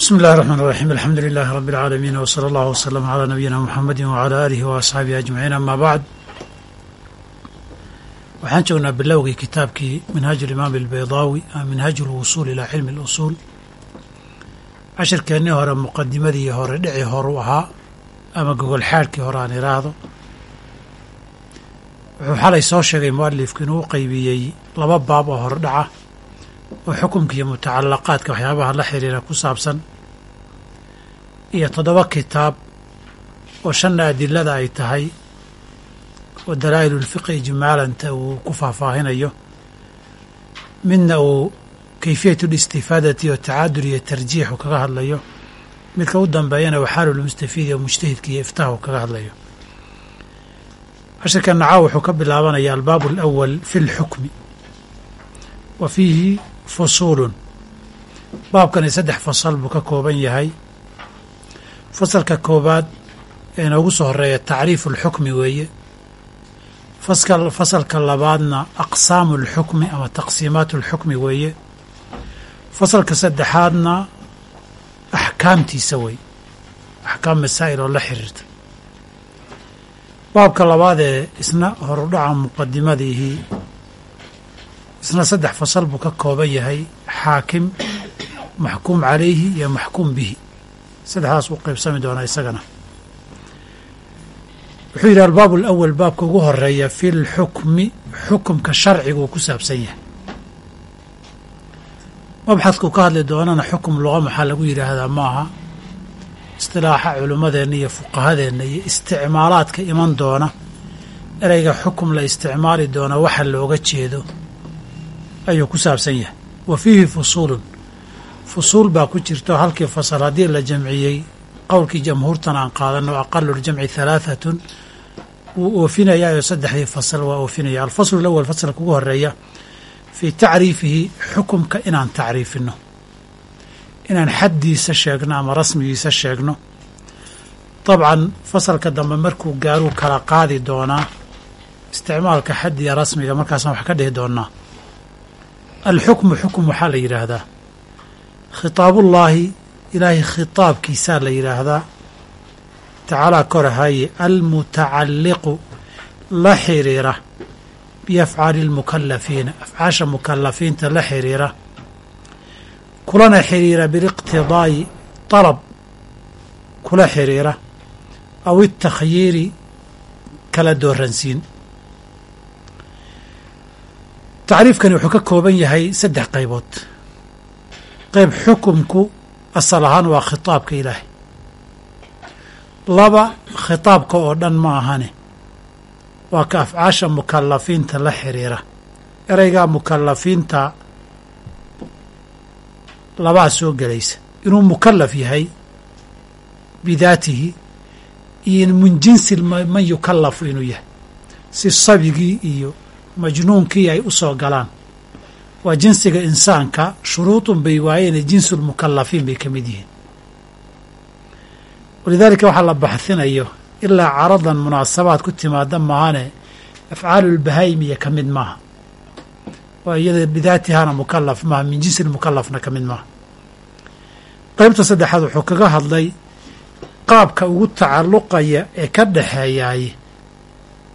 bismi اllahi الرحman الرaxيim alxamdu lilahi rab اlcaalamiin wslى اllah wslm عlى nabiyina mxamedi wعlى alihi وasxaabihi ajmaciin ama bacd waxaan joognaa bilowgii kitaabkii minhaaj اlimaam اlbaydaawi ama minhaaj اlwusuul ilى cilmi اlusuul cashirkeennii hore muqadimadii hore dhici horu ahaa ama gogol xaadhkii hore aan iraahdo wuxuu xalay soo sheegay mualifku inuu u qeybiyey laba baab oo hordhaca oo xukumka iyo mutacalaqaadka waxyaabaha la xiriira ku saabsan iyo toddoba kitaab oo shanna adilada ay tahay oo dalaa'ilulfiqi ijmaalanta uu ku faahfaahinayo midna uu kayfiyatulistifaadati oo tacaadur iyo tarjiix uu kaga hadlayo midka u dambeeyana waxaalulmustafiid iyo mujtahidka iyo iftaha uu kaga hadlayo. Cashirka nacaa wuxuu ka bilaabanaya albaabu alawal fi lxukmi wa fiihi fusuulun. Baabkani saddex fasal buu ka kooban yahay fasalka koobaad ee inoogu soo horreeya tacriifu alxukmi weeye. Faska fasalka labaadna aqsaamu alxukmi ama taqsiimaatu alxukmi weeye. Fasalka saddexaadna axkaamtiisa wey axkaam masaa'il oo la xiriirta. Baabka labaad ee isna horudhaca muqadimadiihii isna saddex fasal buu ka kooban yahay xaakim maxkuum calayhi iyo maxkuum bihi saddexdaas uu qaybsami doonaa isagana. Wuxuu yidhi albaabu alawal baabka ugu horreeya fi lxukmi xukumka sharciga uu ku saabsan yahay. Mabxadkuu ka hadli doonana xukum luqa maxaa lagu yidhaahdaa ma aha. Istilaaxa culimmadeenna iyo fuqahadeenna iyo isticmaalaadka iman doona ereyga xukum la isticmaali doona waxa looga jeedo ayuu ku saabsan yahay. Wa fiihi fusuulun fusuul baa ku jirta halkii fasal haddii la jamciyey qowlkii jamhuurtan aan qaadano aqaluljamci halaahatun wuu oofinayaa oo saddexdii fasal waa oofinaya. Alfaslu alawal fasalka ugu horreeya fii tacriifihi xukumka inaan tacriifino. Inaan xaddiisa sheegno ama rasmigiisa sheegno. Dabcan fasalka dambe markuu gaaruu kala qaadi doonaa isticmaalka xaddiga rasmiga markaasaan wax ka dhihi doonaa alxukmu xukum waxaa la yidhaahdaa khitaabullaahi ilaahay khitaabkiisaa la yidhaahdaa tacaalaa korahaye almutacalliqu la xiriira biafcaali lmukalafiina afcaasha mukalafiinta la xiriira. Kulana xiriira biliqtidaa'i dalab kula xiriira. Aw itakhyiiri kala dooransiin. Tacriifkani wuxuu ka kooban yahay saddex qaybood qayb xukumku asal ahaan waa khitaabka ilaahay. Laba khitaabka oo dhan ma ahane waa ka afcaasha mukalafiinta la xiriira. Ereygaa mukalafiinta labaa soo gelaysa. Inuu mukalaf yahay bidaatihi iyo min man yukallafu inuu yahay. Si sabigii iyo majnuunkii ay u soo galaan waa jinsiga insaanka shuruudun bay waayeen jinsulmukalafiin bay ka mid yihiin. Walidaalika waxaa la baxhinayo ilaa caradan munaasabaad ku timaada maahane afcaalulbahaa'imiya ka mid maaha. Waa iyada bidaatihana mukalaf maaha min jinsi mukalafna ka mid maaha. Qaybta saddexaad wuxuu kaga hadlay qaabka ugu tacalluqaya ee ka dhexeeyaay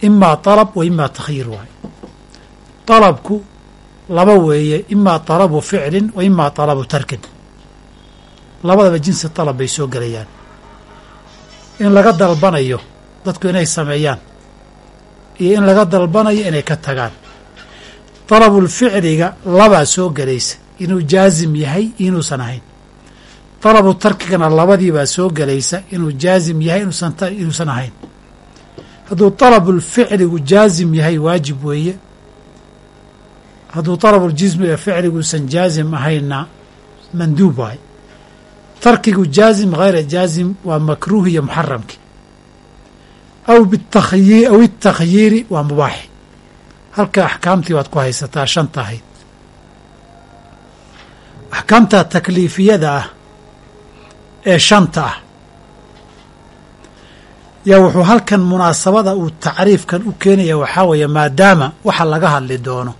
imaa dalab wa imaa takhyiir waaye dalabku laba weeye imaa dalabu ficlin wa imaa dalabu tarkin. Labadaba jinsi dalab bay soo gelayaan. In laga dalbanayo dadku inay sameeyaan iyo in laga dalbanayo inay ka tagaan. Dalabulficliga labaa soo gelaysa inuu jaazim yahay inuusan ahayn. Dalabu tarkigana labadiibaa soo gelaysa inuu jaazim yahay inuusan ahayn. Hadduu dalabulficligu jaazim yahay waajib weeye hadduu dalabuljismiga ficliguusan jaazim ahaynna manduub waay. Tarkigu jaazim hayra jaazim waa makruuh iyo muxaramki aw bitakhyi aw itakhyiiri waa mubaaxi halka axkaamtii waad ku haysataa shanta ahayd. Axkaamta takliifiyada ah ee shanta ah. Yaa wuxuu halkan munaasabada uu tacriifkan u keenaya waxaa weeye maadaama waxa laga hadli doono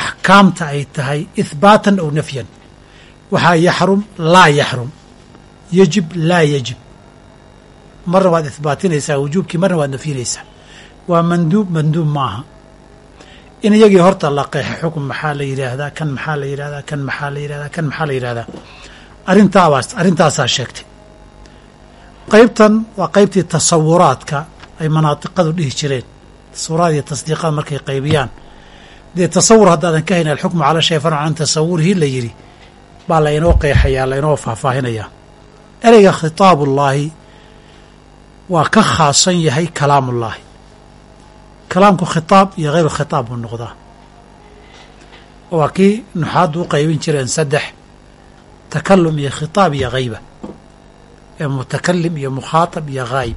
axkaamta ay tahay ihbaatan aw nafyan. Waxaa yaxrum laa yaxrum. Yajib laa yajib. Marna waad ihbaatinaysaa wujuubkii marna waad nafyinaysaa. Waa manduub manduub maaha in iyagii horta la qeexa xukun maxaa la yidhaahdaa kan maxaa la yidhahdaa kan maxaa la yidhahdaa kan maxaa la yidhahdaa arrintaabaas arrintaasaa sheegtay. Qaybtan waa qaybtii tasawuraadka ay manaatiqadu dhihi jireen. Tasawuraad iyo tasdiiqada markay qaybiyaan dee tasawur haddaadan ka hayn alxukmu cala shay farcan can tasawurihii la yidhi baa la inoo qeexayaa la inoo faahfaahinayaa. Ereyga khitaabullaahi waa ka khaasan yahay kalaamullaahi. Kalaamku khitaab iyo hayru khitaab buu noqdaa. Waa kii nuxaaddu u qaybin jireen saddex takalum iyo khitaab iyo hayba ee mutakalim iyo mukhaatab iyo haayib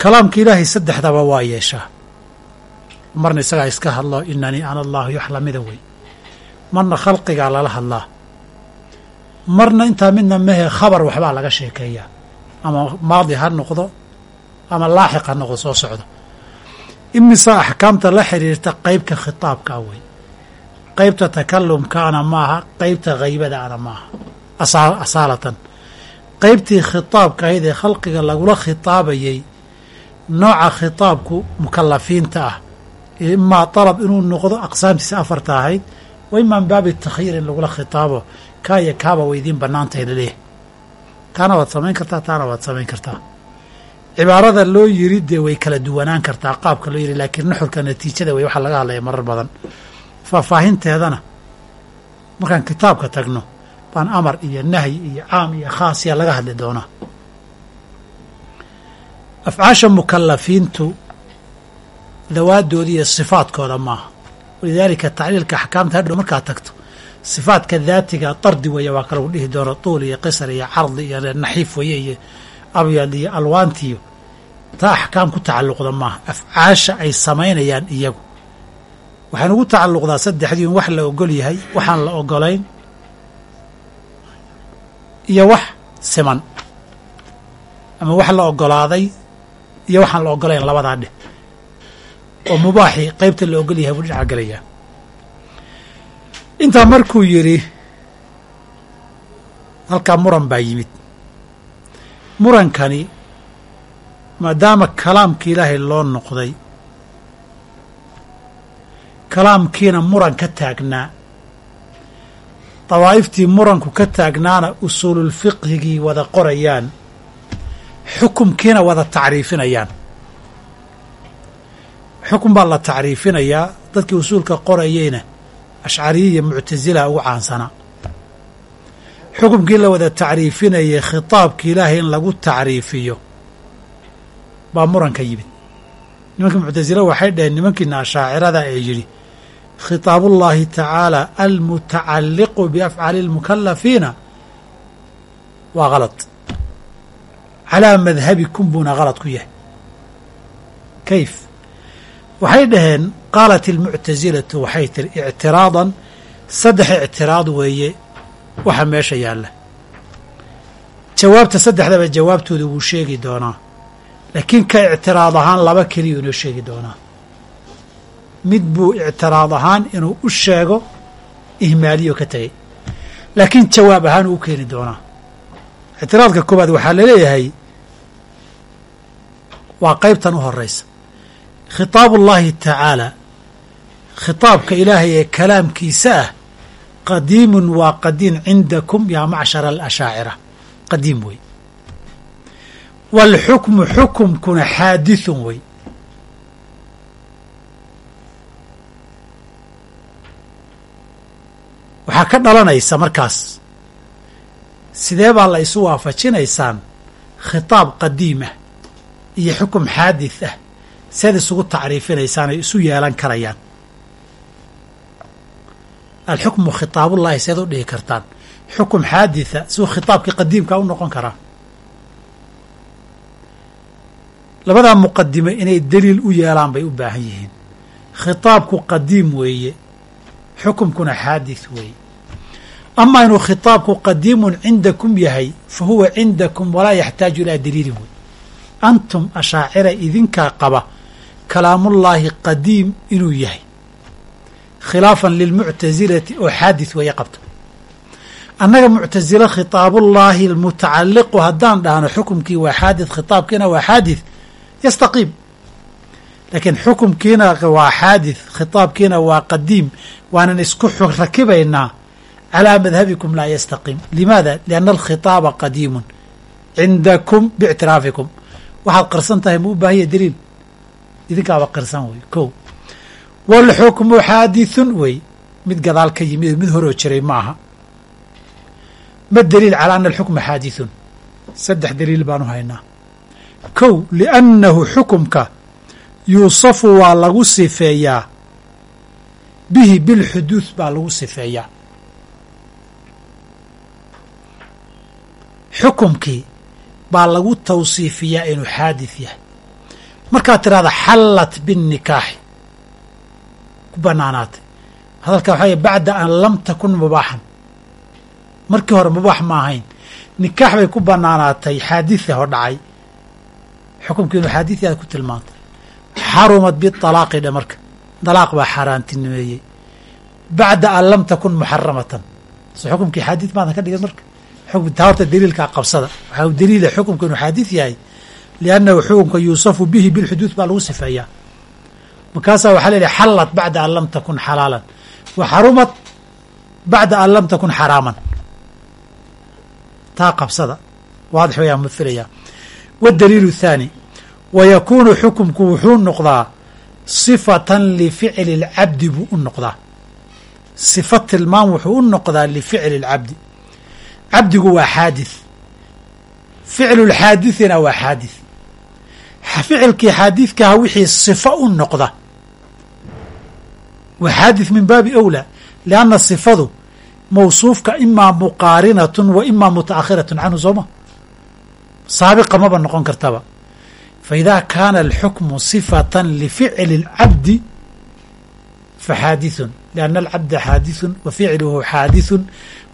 kalaamka ilaahay saddexdaba waa yeeshaa marna isagaa iska hadlo inanii ana allaahu yox lamida wey. Marna khalqigaa lala hadlaa. Marna intaa midna mehe khabar waxbaa laga sheekeeyaa. Ama maadi ha noqdo ama laaxiq ha noqdo soo socdo. Imisa axkaamta la xiriirta qeybka khitaabka ah wey qeybta takalumkaana maaha qeybta haybadaana maaha. Asaalatan. Qeybtii khitaabka ahayd ee khalqiga lagula khitaabayay nooca khitaabku mukalafiinta ah imaa dalab inuu noqdo aqsaamtiisa afarta ahayd wa imaa min baabi takhyiir in lagula khitaabo kaa iyo kaaba way idiin bannaantahay taana waad samayn kartaa taana waad samayn kartaa cibaarada loo yiri dee way kala duwanaan kartaa qaabka loo yiri laakiin nuxurka natiijada wey waxaa laga hadlaya marar badan faahfaahinteedana markaan kitaabka tagno baan amar iyo nahyi iyo caam iyo khaasiya laga hadli doonaa afcaasha mukalafiintu dawaadooda iyo sifaadkooda maaha. Walidaalika tacliilka axkaamta hadhow markaad tagto sifaadka daatiga dardi weeye waa kalagu dhihi doono tuul iyo qisar iyo cardi iyo naxiif weye iyo abyad iyo alwaantiyo taa axkaam ku tacalluqda maaha. Afcaasha ay samaynayaan iyagu. Waxaan ugu tacalluqdaa saddexdii wax la ogol yahay waxaan la ogolayn iyo wax siman. Ama wax la ogolaaday iyo waxaan la ogolayn labadaa dheh oo mubaaxii qaybta la ogol yahay buu dhinaca gelayaa intaa markuu yidhi halkaa muran baa yimid. Murankani maadaama kalaamka ilaahay loo noqday kalaamkiina muran ka taagnaa dawaa'iftii muranku ka taagnaana usuululfiqhigii wada qorayaan xukumkiina wada tacriifinayaan xukun baa la tacriifinayaa dadkii usuulka qorayeyna ashcariya iyo muctasila ugu caansanaa xukumkii la wada tacriifinayay khitaabki ilaahay in lagu tacriifiyo baa muranka yimid. Nimankii muctasila waxay dhaheen nimankiina ashaacirada ee yidhi khitaabullaahi tacaala almutacalliqu biafcali اlmukalafiina waa kalad calaa madhabikum buuna kalad ku yahay. Kayf waxay dhaheen qaalat ilmuctasilatu waxay tiri ictiraadan saddex ictiraad weeye. Waxa meesha yaalla. Jawaabta saddexdaba jawaabtooda wuu sheegi doonaa. Laakiin ka ictiraad ahaan laba keliyuu inoo sheegi doonaa. Mid buu ictiraad ahaan inuu u sheego ihmaaliyo ka tegey laakiin jawaab ahaan uu u keeni doonaa. Ictiraadka koowaad waxaa la leeyahay waa qaybtan u horeysa khitaabu ullaahi tacaala. Khitaabka ilaahay ee kalaamkiisa ah qadiimun waa qadiim cindakum yaa macshara alashaacira. Qadiim wey. Waalxukmu xukumkuna xaadithun wey. Waxaa ka dhalanaysa markaas sidee baa la isu waafajinaysaan khitaab qadiimah iyo xukum xaadith ah seed isugu tacriifinaysaan ay isu yeelan karayaan. Alxukmu khitaabullaahi seed u dhihi kartaan. Xukum xaaditha siuu khitaabkii qadiimka u noqon karaa. Labadaa muqadime inay daliil u yeelaan bay u baahan yihiin. Khitaabku qadiim weeye xukumkuna xaadith weeye. Ama inuu khitaabku qadiimun cindakum yahay fa huwa cindakum walaa yaxtaaju ilaa daliilin wey antum ashaacira idinkaa qaba kalaamullaahi qadiim inuu yahay. Khilaafan lilmuctasilati oo xaadith weeye qabta. Annaga muctasilo khitaabullaahi almutacaliqu haddaan dhahno xukumkii waa xaadid khitaabkiina waa xaadid yastaqiim. Laakiin xukumkiina waa xaadid khitaabkiina waa qadiim. Waanan isku rakibaynaa calaa madhabikum laa yastaqiim. Limaada? Lianna alkhitaaba qadiimun cindakum biictiraafikum. Waxaad qirsan tahay ma u baahiya daliil idinkaaba qirsan wey ko waalxukmu xaadithun wey mid gadaal ka yimid mid horoo jiray ma aha ma daliil calaa ana alxukma xaadithun? Saddex daliil baanu haynaa. Kow liannahu xukumka yuusafu waa lagu sifeeyaa. Bihi bilxuduud baa lagu sifeeyaa. Xukumkii baa lagu tawsiifiyaa inuu xaadith yahay markaad tidhahda xallat binnikaaxi ku bannaanaatay. Hadalka waxaa bacda an lam takun mubaaxan. Markii hore mubaax ma ahayn. Nikaax bay ku bannaanaatay xaaditha hor dhacay. Xukumkii inuu xaadith yahay ku tilmaantay. Xarumad bialaaqi dhe marka. Dalaaq baa xaaraantinimeeyey. Bacda an lam takun muxaramatan. So xukumkii xaadith maadan ka dhigan marka. Taa horta daliilkaa qabsada. Waxaa u daliila xukumka inuu yahay liannahu xukumka yuusafu bihi bilxuduud baa lagu sifeeyaa markaasaa waxaa leedahay xallat bacda an lam takun xalaalan wa xarumat bacda an lam takun xaraaman taa qabsada waadix wayaan ma filayaa waddaliilu thaani wa yakuunu xukumku wuxuu noqdaa sifatan lificli اlcabdi buu u noqdaa sifa tilmaam wuxuu u noqdaa lificli اlcabdi cabdigu waa xaadith ficlu lxaadithina waa xaadith ficilkii xaadiثkaha wixii sifa u noqda waa xaadith min baabi أwlى lianna sifadu mawsuufka imaa muqaarinatun wa imaa mutaakhiratun canhu sooma saabiqa maba noqon kartaba faإida kaana alxukmu صifata lificli اlcabdi faxaadithun lianna alcabda xaadithun wa ficluhu xaadithun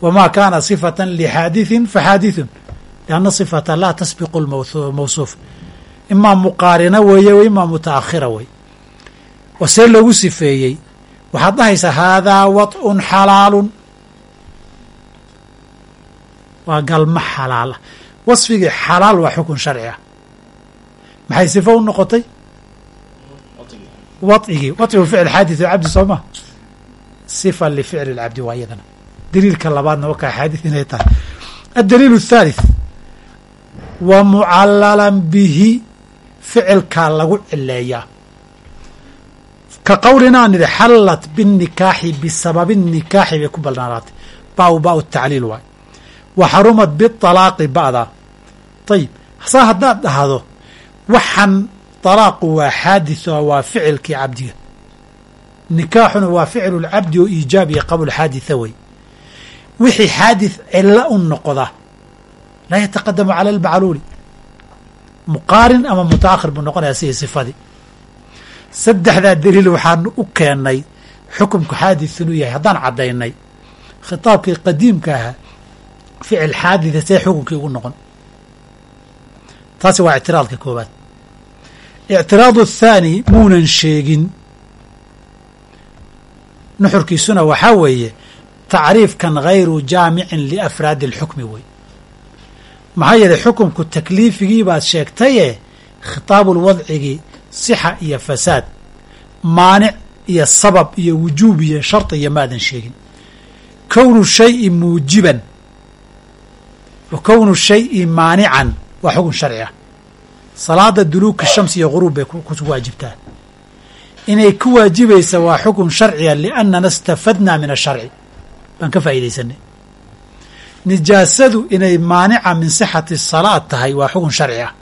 wma kaana صifata lxaadiثin faxaadithun lianna صifata laa tasbiqu mawsuuf imaa muqaarina weeye w imaa mutaakhira wey oo see loogu sifeeyey waxaad dhahaysaa haadaa waط'un xalaalun waa galma xalaala wasfigii xalaal waa xukun sharci ah maxay sifo u noqotay waigii waطigu ficl xaadith cabdi soo ma sifa lificli اlcabdi waa iyadana daliilka labaadna wakaa xaadith inay tahay addaliil الthalith wa mucallalan bihi ficilkaa lagu cileeyaa ka qowlinaa nidhi xallat binikaaxi bisababi nikaaxi bay ku balnaanaatay. Baa baa tacliil waay. Wa xarumad biطalaaqi ba'da. Ayib saa haddaad dhahdo waxan طalaaqu waa xaadith oo waa ficilkii cabdiga. Nikaaxuna waa ficlu lcabdi oo iijaab iyo qabul xaaditha wey. Wixii xaadith cilo u noqda laa yataqadamu cala almacluuli muqaarin ama mutaakhir buu noqonaya sidii sifadii saddexdaa daliil waxaanu u keennay xukumku xaadith inuu yahay haddaan caddaynay khitaabkii qadiimka ahaa ficil xaaditha see xukunkii ugu noqon. Taasi waa ictiraadka koowaad. Ictiraadu athaani muunan sheegin. Nuxurkiisuna waxaa weeye tacriifkan hayru jaamicin liafraadi اlxukmi wey maxaa yeelay xukumku takliifigii baad sheegtaye khitaabulwadcigii sixa iyo fasaad maanic iyo sabab iyo wujuub iyo shardi iyo maadan sheegin. Kownu shayi muujiban wa kownu shayi maanican waa xukun sharci ah. Salaada duluuki shamsi iyo guruub bay ku waajibtaa inay ku waajibaysa waa xukun sharciya liannana istafadnaa min asharci baan ka faa'iidaysanay nijaasadu inay maanica min sixati salaad tahay waa xukun sharci ah.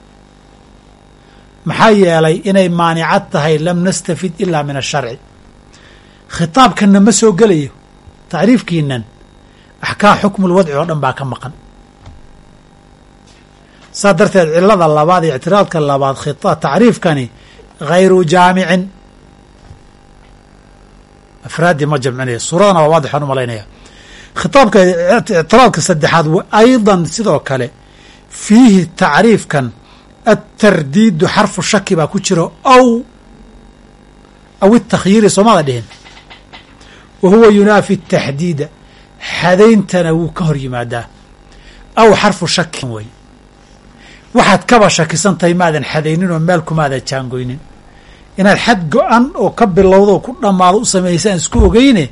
Maxaa yeelay inay maanicad tahay lam nastafid ilaa min asharci. Khitaabkanna ma soo gelayo. Tacriifkiinan axkaam xukmulwadci oo dhan baa ka maqan. Saa darteed cilada labaad iyo ictiraadka labaad tacriifkani hayru jaamicin. Afraaddii ma jamcinaya. Suuradana waa waadixaan u malaynaya khitaabka ictiraadka saddexaad aydan sidoo kale fiihi tacriifkan atardiidu xarfu shaki baa ku jiro aw aw itakhyiiri soomaada dhihin wa huwa yunaafi taxdiida xadayntana wuu ka hor yimaadaa. Aw xarfu shakin wey waxaad kaba shakisan tahay maadan xadaynin oo meel kumaadan jaangoynin inaad xad go-an oo ka bilowdo oo ku dhammaado u samaysaan isku ogeyne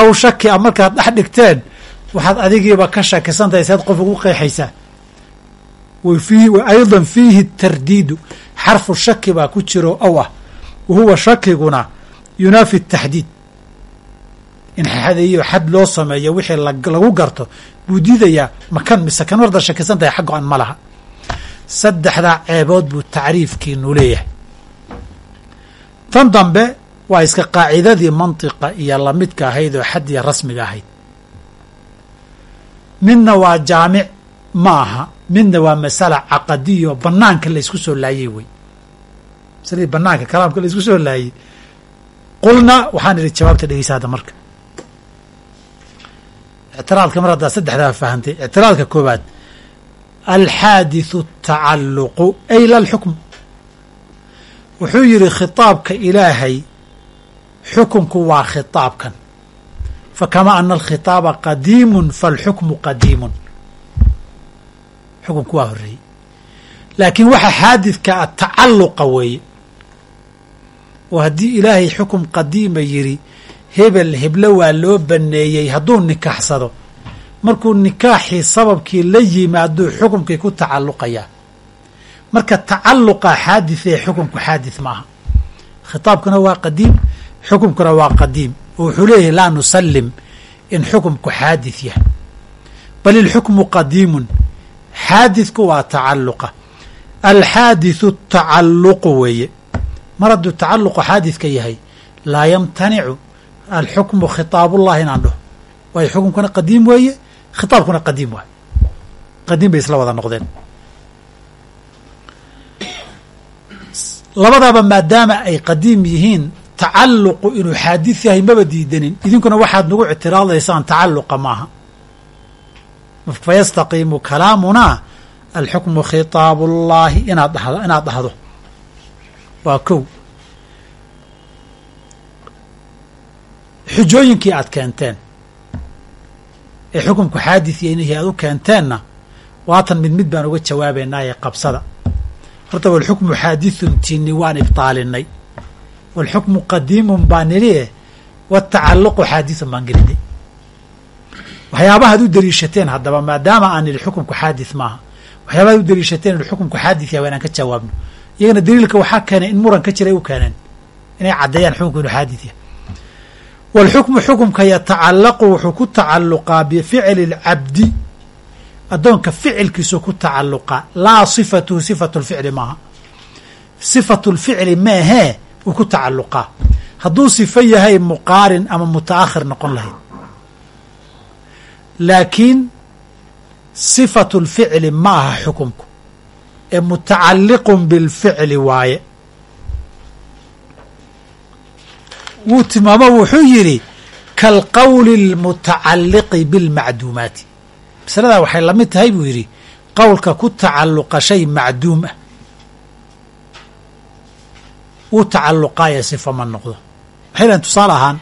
aw shaki a markaad dhex dhigteen waxaad adigiiba ka shakisan tahay saad qof ugu qeexaysaa wa ayضa fiihi tardiidu xarfu shaki baa ku jiro aw ah wa huwa shakiguna yunaafi taxdiid in xadeeyo xad loo sameeyo wixii lagu garto buu diidayaa makan mise kan warda shakisan tahay xag go-an ma laha. Saddexdaa ceebood buu tacriifkiinu leeyahay. Tan dambe waa iska qaacidadii mantiqa iyo lamidka ahayd oo xaddiya rasmiga ahayd. Midna waa jaamic ma aha. Midna waa masala caqadiyo banaanka la isku soo laayey wey. Masaladii banaanka kalaamka la isku soo laayey qulna waxaan idhi jawaabta dhegeysa hadda marka. Ictiraadka mar haddaa saddexdaa fahantay ictiraadka koobaad alxaadithu atacalluqu ay la lxukm wuxuu yidhi khitaabka ilaahay xukunku waa khitaabkan. Fakama ana alkhitaaba qadiimun faalxukmu qadiimun. Xukunku waa horreeyey. Laakiin waxa xaadidka a tacalluqa weeye. Oo haddii ilaahay xukum qadiima yidhi hebel heblo waa loo baneeyey hadduu nikaaxsado markuu nikaaxii sababkii la yimaaduu xukumkii ku tacalluqayaa marka tacalluqa xaadid ee xukumku xaadid maaha. Khitaabkuna waa qadiim xukumkuna waa qadiim. Oo wuxuu leeyahay laa nusallim in xukumku xaadid yahay. Bal ilxukmu qadiimun xaadidku waa tacalluqa. Alxaadithu tacalluqu weeye. Mar hadduu tacalluqu xaadidka yahay laa yamtanicu alxukmu khitaabullahi inaan dhaho. Waayo xukumkuna qadiim weeye khitaabkuna qadiim waaye qadiim bay isla wada noqdeen. Labadaba maadaama ay qadiim yihiin tacalluqu inuu xaadid yahay maba diidanin. Idinkuna waxaad nagu ictiraadaysaan tacalluqa maaha. Fayastaqiimu kalaamunaa alxukmu khitaabu llahi inaad dhahdo inaad dhahdo. Waa kow. Xujooyinkii aad keenteen. Ee xukumku xaadid yanihi aad u keenteenna waatan mid mid baan uga jawaabaynaaye qabsada. Horta walxukmu xaadithun tini waan ibtaalinay walxukmu qadiimun baa nidhi watacaluqu xaadithun baan gelinay waxyaabahaad u daliishateen haddaba maadaama aan nidhi xukumku xaadith maaha waxyaabahaad u daliishateen idhi xukumku xaadith yaha waa ka jawaabno iyagana daliilka waxaa keenay in muran ka jiray u keeneen inay caddeeyaan xukumku inuu xaadith yahay wاlxukmu xukumka yatacalaqu wuxuu ku tacalluqaa bificli اlcabdi addoonka ficilkiisu ku tacalluqaa laa sifatuhu sifatu lficli maaha sifatu lficli maahee wuu ku tacalluqaa. Hadduu sifo yahay muqaarin ama mutaakhir noqon lahayd. Laakiin sifatu lficli ma aha xukumku. Ee mutacalliqun bilficli waaye. Wuu tilmaamo wuxuu yidhi kaalqowli اlmutacalliqi biاlmacduumaati masaladaa waxay la mid tahay buu yidhi qowlka ku tacalluqa shay macduum ah wuu tacalluqaaya sifa ma noqdo. Waxay dhahen tusaale ahaan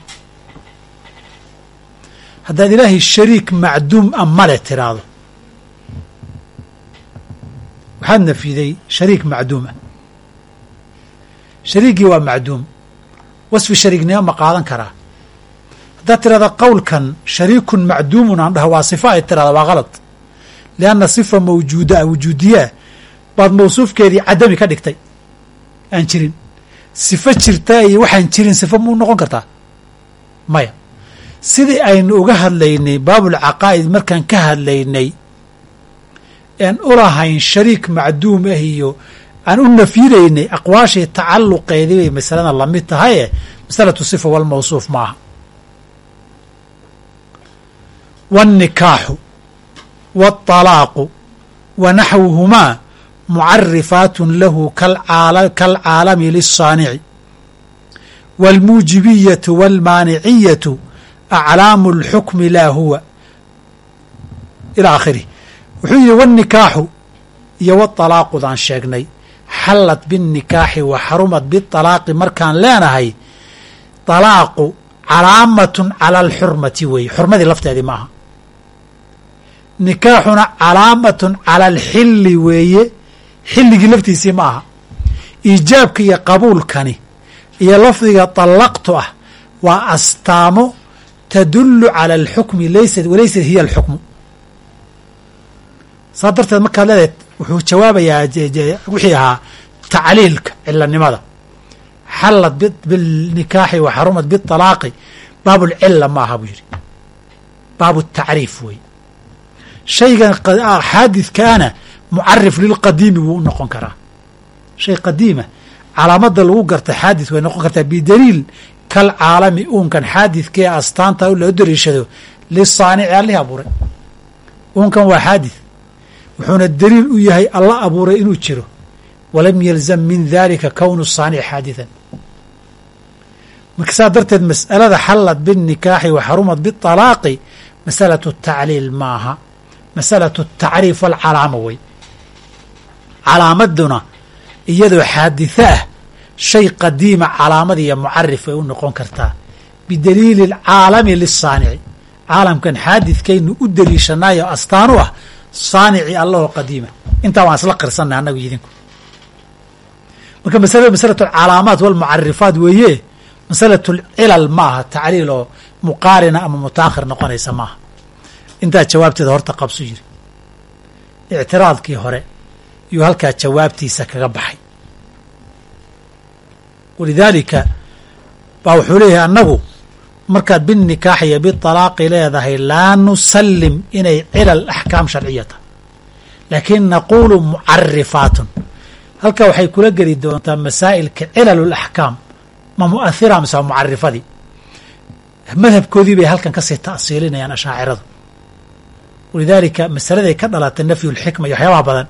haddaad ilaahay shariik macduum a male tiraahdo waxaad nafiday shariik macduum ah. Shariigii waa macduum. Wasfi shariignimo ma qaadan karaa. Haddaad tirahda qowlkan shariikun macduumun aan dhaho waa sifa ay tirahda waa kalad lianna sifa mawjuuda ah wujuudiyaa baad mawsuufkeedii cadami ka dhigtay aan jirin sifo jirta iyo waxaan jirin sifo mu noqon kartaa maya sidii aynu uga hadlaynay baabulcaqaa'id markaan ka hadlaynay aan ulahayn shariik macduum ah iyo aan u nafyinaynay aqwaashii tacalluqeedii bay masalada lamid tahaye masalatu sifa walmawsuuf ma aha wاnnikaaxu wاطalaaqu wa naxwuhumaa mucarifaat lahu kaalcaalami liلsaanici wاlmuujibiyatu wاlmaaniciyatu aclaamu اlxukmi laa huwa ilى aakhirih wuxuu yihi wاnnikaaxu iyo wاطalaaqudaan sheegnay xallat biاnnikaaxi wa xarumat biطalaaqi markaan leenahay طalaaqu calaamatun cala alxurmati weeye xurmadii lafteedii ma aha nikaaxuna calaamatun cala alxilli weeye xilligii laftiisii ma aha. Iijaabka iyo qabuulkani iyo lafdiga طallaqtu ah waa astaamo tadulu cala alxukmi laysat walaysat hiya alxukmu. Saa darteed markaad leedahay wuxuu jawaabayaa wixii ahaa tacliilka cilanimada xallad binikaaxi wa xarumad biطalaaqi baabulcila ma aha buu yidhi. Baabu tacriif wey shaygan xaadidkaana mucarif lilqadiimi wuu u noqon karaa. Shay qadiima calaamada lagu garta xaadid way noqon kartaa bidaliil kal caalami uunkan xaadidkee astaanta loo dariishado lisaanici allih abuuray. Uunkan waa xaadid wuxuuna daliil u yahay alla abuuray inuu jiro. Walam yalzam min dalika kownu saanici xaadidan marka saa darteed mas'alada xallad binikaaxi wa xarumad biطalaaqi masalatu tacliil maaha. Masalatu tacriif walcalaama wey calaamaduna iyadoo xaaditho ah shay qadiima calaamad iyo mucarif ay u noqon kartaa. Bidaliili alcaalami lisaanici caalamkan xaadidkaynu u deliishanaayo astaan u ah saanici allahoo qadiima. Intaa waan isla qirsanay annagu idinku marka masalada masalatu alcalaamaat walmucarifaat weeye masalatu lcilal ma aha tacliil oo muqaarina ama mutaakhir noqonaysa maaha. Intaa jawaabteeda horta qabsu yiri. Ictiraadkii hore yuu halkaa jawaabtiisa kaga baxay. Walidaalika baa wuxuu leeyahay annagu markaad binikaax iyo biطalaaqi leedahay laa nusallim inay cilal axkaam sharciya tahay laakiin naquulu mucarifaatun halkaa waxay kula geli doontaa masaa'ilka cilal اlaxkaam ma mu'ahira mise waa mucarifadii madhabkoodii bay halkan ka sii ta'siilinayaan ashaaciradu. Walidaalika masaladay ka dhalatay nafyu lxikma iyo waxyaabaha badan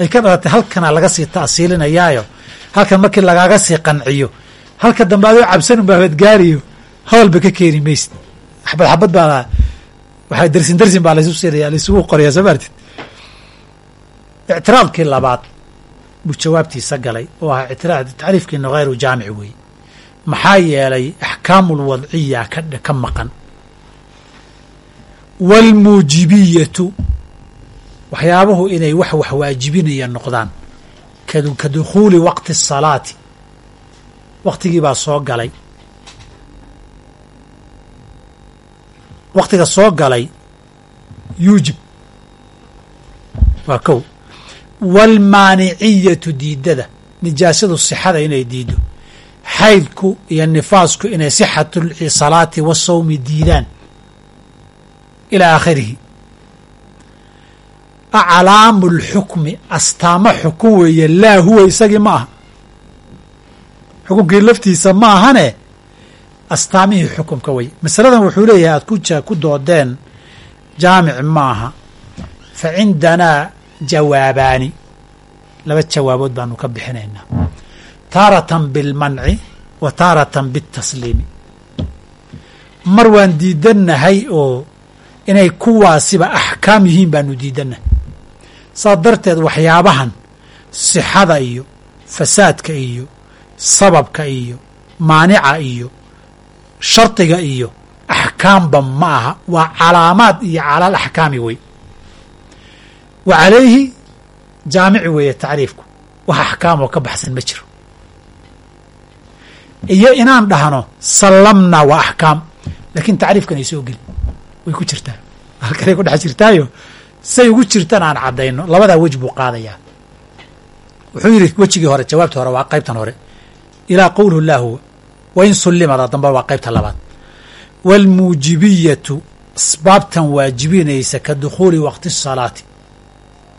ay ka dhalatay halkana laga sii ta'siilinayaayo halkan markii lagaaga sii qanciyo halka dambe adoo cabsanun baa badgaariyo hadalba ka keeni maysid xabad xabad baa waxaa dersin dersin baa laysu siinaya laysugu qoraya soo maartid ictiraadkii labaad buu jawaabtiisa galay oo ah ictiraad tacriifkiina hayru jaamic weeye maxaa yeelay axkaamu lwadciya ka ka maqan. Waalmuujibiyatu waxyaabuhu inay wax wax waajibinaya noqdaan. Ka dukhuuli waqti الsalaati waqtigii baa soo galay. Waqtiga soo galay yuujib. Waa kow. Waalmaaniciyatu diidada. Nijaasadu sixada inay diido. Xaydku iyo nifaasku inay sixatu salaati wasawmi diidaan. Ilaa aakhirihi aclaamu lxukmi astaamo xukun weeye laa huwa isagii ma aha xukunkii laftiisa ma ahane astaamihii xukumka wey masaladan wuxuu leeyahay aad ku ku doodeen jaamic ma aha fa cindanaa jawaabaani laba jawaabood baanu ka bixinaynaa taaratan bilmanci wa taaratan bitasliimi mar waan diidannahay oo inay kuwaasiba axkaam yihiin baanu diidannahay saa darteed waxyaabahan sixada iyo fasaadka iyo sababka iyo maanica iyo shardiga iyo axkaamba ma aha. Waa calaamaad iyo calaal axkaami wey wa calayhi jaamici weeye tacriifku. Wax axkaamoo ka baxsan ma jiro. Iyo inaan dhahno sallamna waa axkaam. Laakiin tacriifkan ay soo geli way ku jirtaa. Halkanay ku dhex jirtaayo say ugu jirtan aan caddayno labadaa weji buu qaadayaa wuxuu yidhi wejigii hore jawaabta hore waa qaybtan hore. Ilaa qowluhu laa huwa wain sullimada dambe waa qaybta labaad. Waalmuujibiyatu asbaabtan waajibinaysa ka dukhuuli waqti asalaati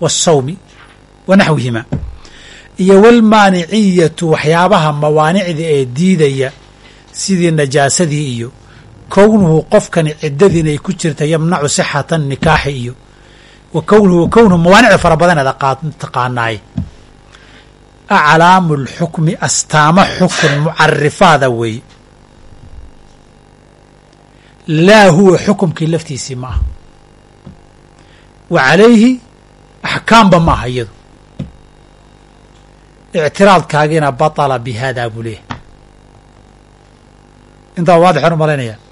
waasawmi wa naxwihimaa iyo walmaaniciyatu waxyaabaha mawaanicda ee diidaya sidii najaasadii iyo kownuhu qofkani ciddadiinay ku jirta yamnacu sixatan nikaaxi iyo wa kownuhu kownuhu mawaanicda fara badan eeda taqaanaay aclaamu lxukmi astaamo xukun mucarifaada weeye laa huwa xukumkii laftiisii ma aha wa calayhi axkaamba ma aha iyadu ictiraadkaagiina baطala bi haadaa buu leeyahay intaa waadixan u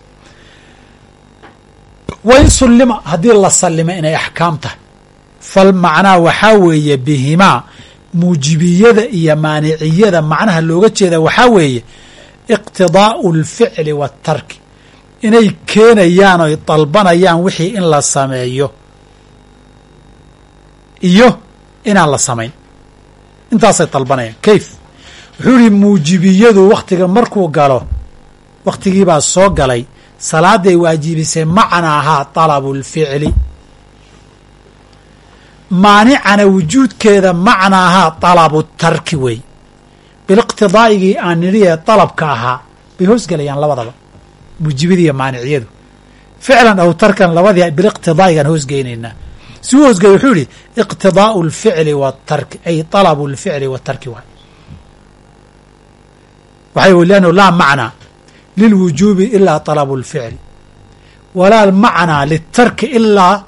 wain sullima haddii la sallima inay axkaam tahay. Fal macnaa waxaa weeye bihimaa muujibiyada iyo maaniciyada macnaha looga jeeda waxaa weeye iqtidaa'u alficli waatarki inay keenayaan oy dalbanayaan wixii in la sameeyo. Iyo inaan la samayn. Intaasay dalbanayaan. Kayf. Wuxuu yihi muujibiyadu wakhtiga markuu galo wakhtigiibaa soo galay salaaday waajibisay macnaahaa talabu lficli maanicana wujuudkeeda macnaahaa talabu tarki wey. Biliqtidaa'igii aan nidhiyee dalabka ahaa bay hoosgelayaan labadaba muujibidii iyo maaniciyadu ficlan aw tarkan labadii biliqtidaa'igaan hoosgeynaynaa si u hoosgeey wuxuu yihi iqtidaa'u alficli waatarki ay talabu alficli waatarki waay. Waxay liannahu laa macnaa lilwujuubi ilaa talabu alficli walaa macnaa litarki ilaa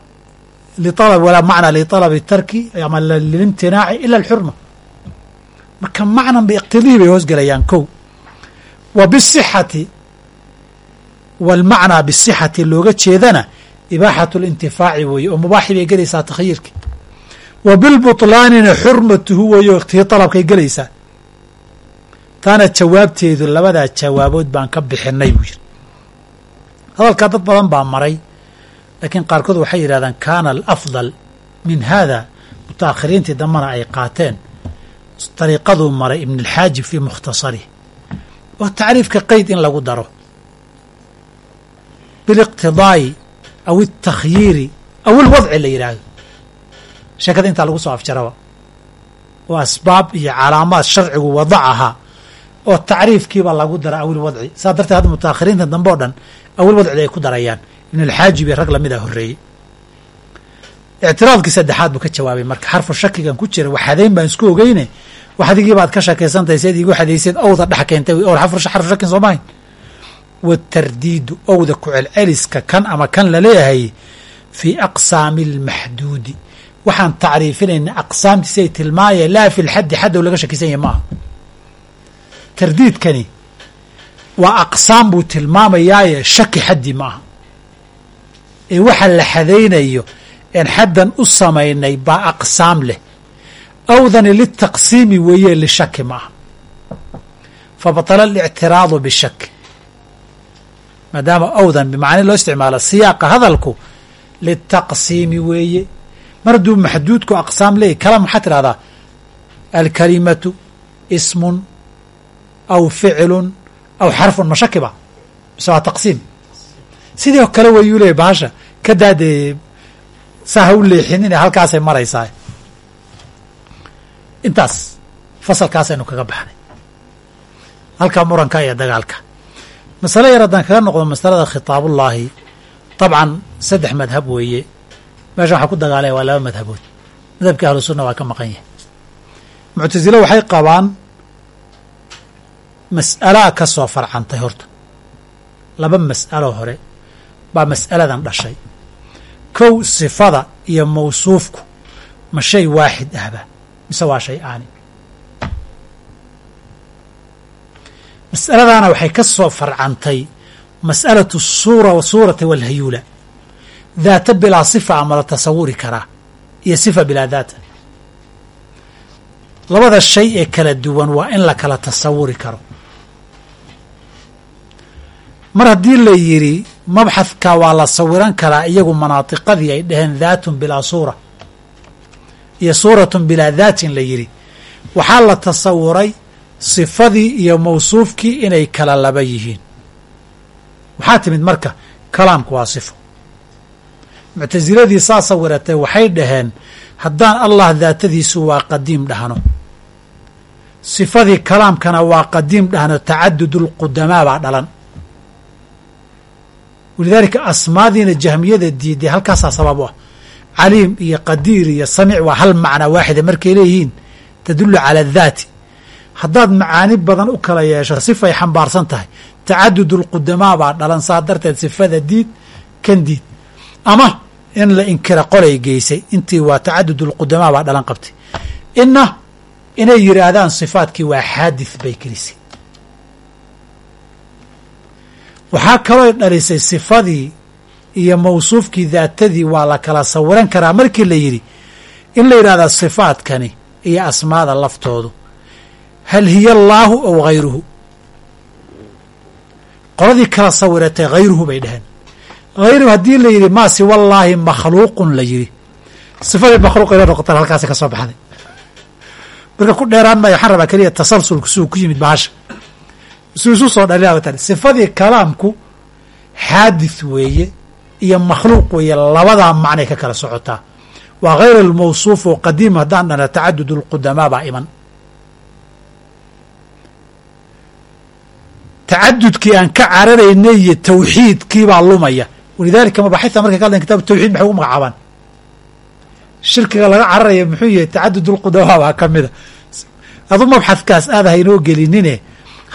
walaa macnaa litalabi tarki ama lilimtinaaci ila alxurma marka macnan biiqtidihii bay hoosgelayaan kow wa bisixati walmacnaa bisixati looga jeedana ibaaxatu lintifaaci weeye oo mubaaxi bay gelaysaa takhyiirki wa bilbutlaanina xurmatuhu weeye tii dalabkay gelaysaa taana jawaabteedu labadaa jawaabood baan ka bixinay buu yiri hadalkaa dad badan baa maray laakiin qaarkood waxay yidhahdaan kaana alafdal min haada mutaakhiriintii dambana ay qaateen dariiqaduu maray ibn alxaajib fii mukhtasarih. Oo tacriifka qeyd in lagu daro. Biliqtidaa'i aw altakhyiiri aw alwadci la yidhaahdo. Sheekada intaa lagu soo afjaraba. Oo asbaab iyo calaamaad sharcigu wadac ahaa oo tacriifkiiba lagu dara awil wadci. Saa darteed hadda mutaakhiriinta dambe o dhan awil wadci ay ku darayaan. Ibn alxaajib iyo rag lamida horreeyey. Ictiraadkii saddexaad buu ka jawaabay marka xarfu shakigan ku jira waxadayn baan isku ogeyne. Wax adigii baad ka shakaysantahay seed iigu xadayseed owda dhex keentay or xarfu shakin soo mahayn watardiidu owda ku celceliska kan ama kan la leeyahay fii aqsaami almaxduudi waxaan tacriifinayna aqsaamtiisi ay tilmaamaya laa fi lxaddi xaddow laga shakisan yahy maaha tardiidkani waa aqsaam buu tilmaamayaaye shaki xaddi ma aha. Ee waxa la xadaynayo een xaddan u samaynay baa aqsaam leh. Awdani litaqsiimi weeye lishaki ma aha. Fabatala alictiraadu bishaki maadaama awdan bimacna loo isticmaalo siyaaqa hadalku litaqsiimi weeye. Mar hadduu maxduudku aqsaam leeyahy kala maxaa tidhahdaa? Alkalimatu ismun aw ficilun aw xarfun ma shaki ba mise waa taqsiim sidii kale wayuu leeyay bahasha ka daadee saa ha u leexinine halkaasay maraysaa intaas fasalkaasaynu kaga baxnay halkaa muranka iyo dagaalka masale yar haddaan kaga noqdo masalada khitaabullaahi dabcan saddex madhab weeye meesha waxaa ku dagaalaya waa laba madhabood madhabkii ahlu sunna waa ka maqan yahay muctasile waxay qabaan mas'alaa ka soo farcantay horta. Laba mas'alo hore baa mas'aladan dhashay. Kow sifada iyo mawsuufku ma shay waaxid ahba mise waa shay aani. Mas'aladaana waxay ka soo farcantay mas'alatu suura suurati walhayuula daata bilaa sifa ama la tasawuri karaa iyo sifa bilaa daata. Labada shay ee kala duwan waa in la kala tasawuri karo mar haddii la yidhi mabxadka waa la sawiran karaa iyagu manaatiqadii ay dhaheen daatun bilaa suura. Iyo suuratun bilaa daatin la yidhi waxaa la tasawuray sifadii iyo mawsuufkii inay kala laba yihiin. Waxaa timid marka kalaamku waa sifo. Muctasiladii saa sawiratay waxay dhaheen haddaan allah daatadiisu waa qadiim dhahno. Sifadii kalaamkana waa qadiim dhahno tacadudulqudamaa baa dhalan walidaalika asmaadiina jahmiyada diiday halkaasaa sabab u ah caliim iyo qadiir iyo samiic waa hal macna waaxida markay leeyihiin tadullu cala adaati haddaad macaani badan u kala yeesho sifay xambaarsan tahay tacadudulqudamaa baa dhalan saa darteed sifada diid kan diid ama in la inkira qolay geysay intii waa tacadudulqudamaa baa dhalan qabtay ina inay yidhaahdaan sifaadkii waa xaadith bay gelisay waxaa kaloo dhalisay sifadii iyo mawsuufkii daatadii waa la kala sawiran karaa markii la yidhi in la yidhahda sifaadkani iyo asmaada laftoodu. Hal hiya allaahu aw hayruhu qoladii kala sawiratay hayruhu bay dheheen hayruhu haddii la yidhi maa siwallaahi makhluuqun la yidhi. Sifadii makhluuq ila noqotaan halkaasi ka soo baxday. Marka ku dheeraan maayo waxaan rabaa keliya tasalsulku siduu ku yimid bahasha suu isu soo dhalin sifadii kalaamku xaadith weeye iyo makhluuq weeye labadaa macnay ka kala socotaa. Waa hayr almawsuuf oo qadiim haddaan dhana tacadud اlqudamaa baa iman. Tacadudkii aan ka cararaynay iyo tawxiidkii baa lumaya. Walidalika mabaxita markay ka hadlayan kitab tawxiid maxay ugu magacaabaan? Shirkiga laga cararaya muxuu yahay tacadud اlqudamaa baa ka mida. Adu mabxadkaas aada haynoo gelinine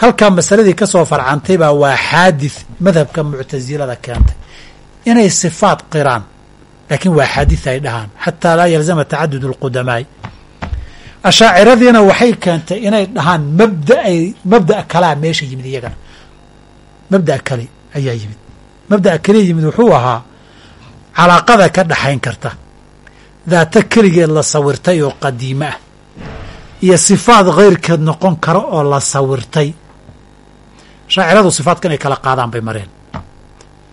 halkaa masaladii ka soo farcantay baa waa xaadith madhabka muctasilada keentay. Inay sifaat qiraan laakiin waa xaadith ay dhahaan xataa laa yalzama tacadud اlqudamaai ashaaciradiina waxay keentay inay dhahaan mabdaay mabda'a kalaa meesha yimid iyagana. Mabda'a kale ayaa yimid. Mabda'a kale yimid wuxuu ahaa calaaqada ka dhaxayn karta. Daata keligeed la sawirtay oo qadiime ah. Iyo sifaad khayrkeed noqon kara oo la sawirtay shaaciradu sifaadka inay kala qaadaan bay mareen.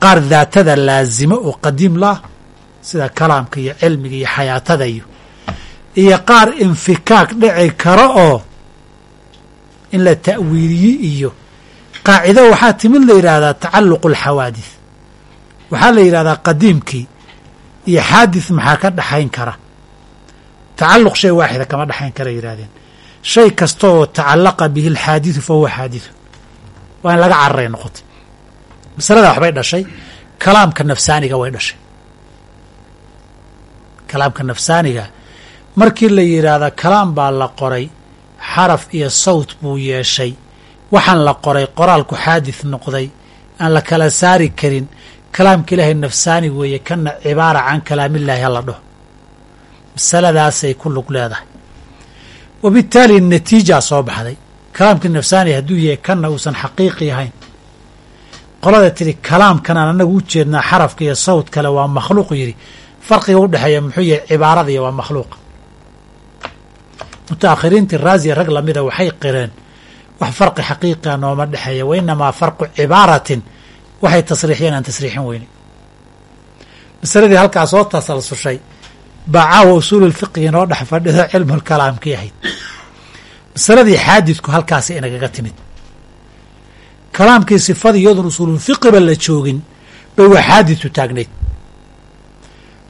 Qaar daatada laazimo oo qadiim laah sida kalaamka iyo cilmiga iyo xayaatada iyo iyo qaar infikaak dhici kara oo in la ta'wiiliye iyo qaacido waxaa timid la yidhaahdaa tacalluqu alxawaadith waxaa la yidhahdaa qadiimkii iyo xaadith maxaa ka dhaxayn kara? Tacalluq shay waaxida kama dhexayn kara yidhahdeen shay kasta oo tacallaqa bihi alxaadiثu fa huwa xaadiثu waa in laga cararay noqotay. Masaladaa waxbay dhashay kalaamka nafsaaniga way dhashay. Kalaamka nafsaaniga markii la yidhaahda kalaam baa la qoray xaraf iyo sawt buu yeeshay. Waxaan la qoray qoraalku xaadith noqday aan la kala saari karin. Kalaamka ilaahay nafsaani weeye kana cibaara can kalaamillaahi hala dhaho. Masaladaasay ku lug leedahay. Wabittaali natiijaa soo baxday kalaamkii nafsaani hadduu yahay kana uusan xaqiiqi ahayn. Qolada tidhi kalaamkan aan anagu u jeednaa xarafka iyo sawt kale waa makhluuq yidhi. Farqiga u dhexeeya muxuu yahay cibaaradiiyo waa makhluuqa mutaakhiriintii raaziya rag lamida waxay qireen wax farqi xaqiiqiga nooma dhexeeya wa inamaa farqu cibaaratin waxay tasriixiyeen aan tasriixin weyne. Masaladii halkaa soo tasalsushay baa caawa usuululfiqhi inoo dhex fadhido cilmulkalaamkii ahayd masaladii xaadidku halkaasi inagaga timid. Kalaamkii sifadii iyadoon usuululfiqiba la joogin bay waa xaadidu taagnayd.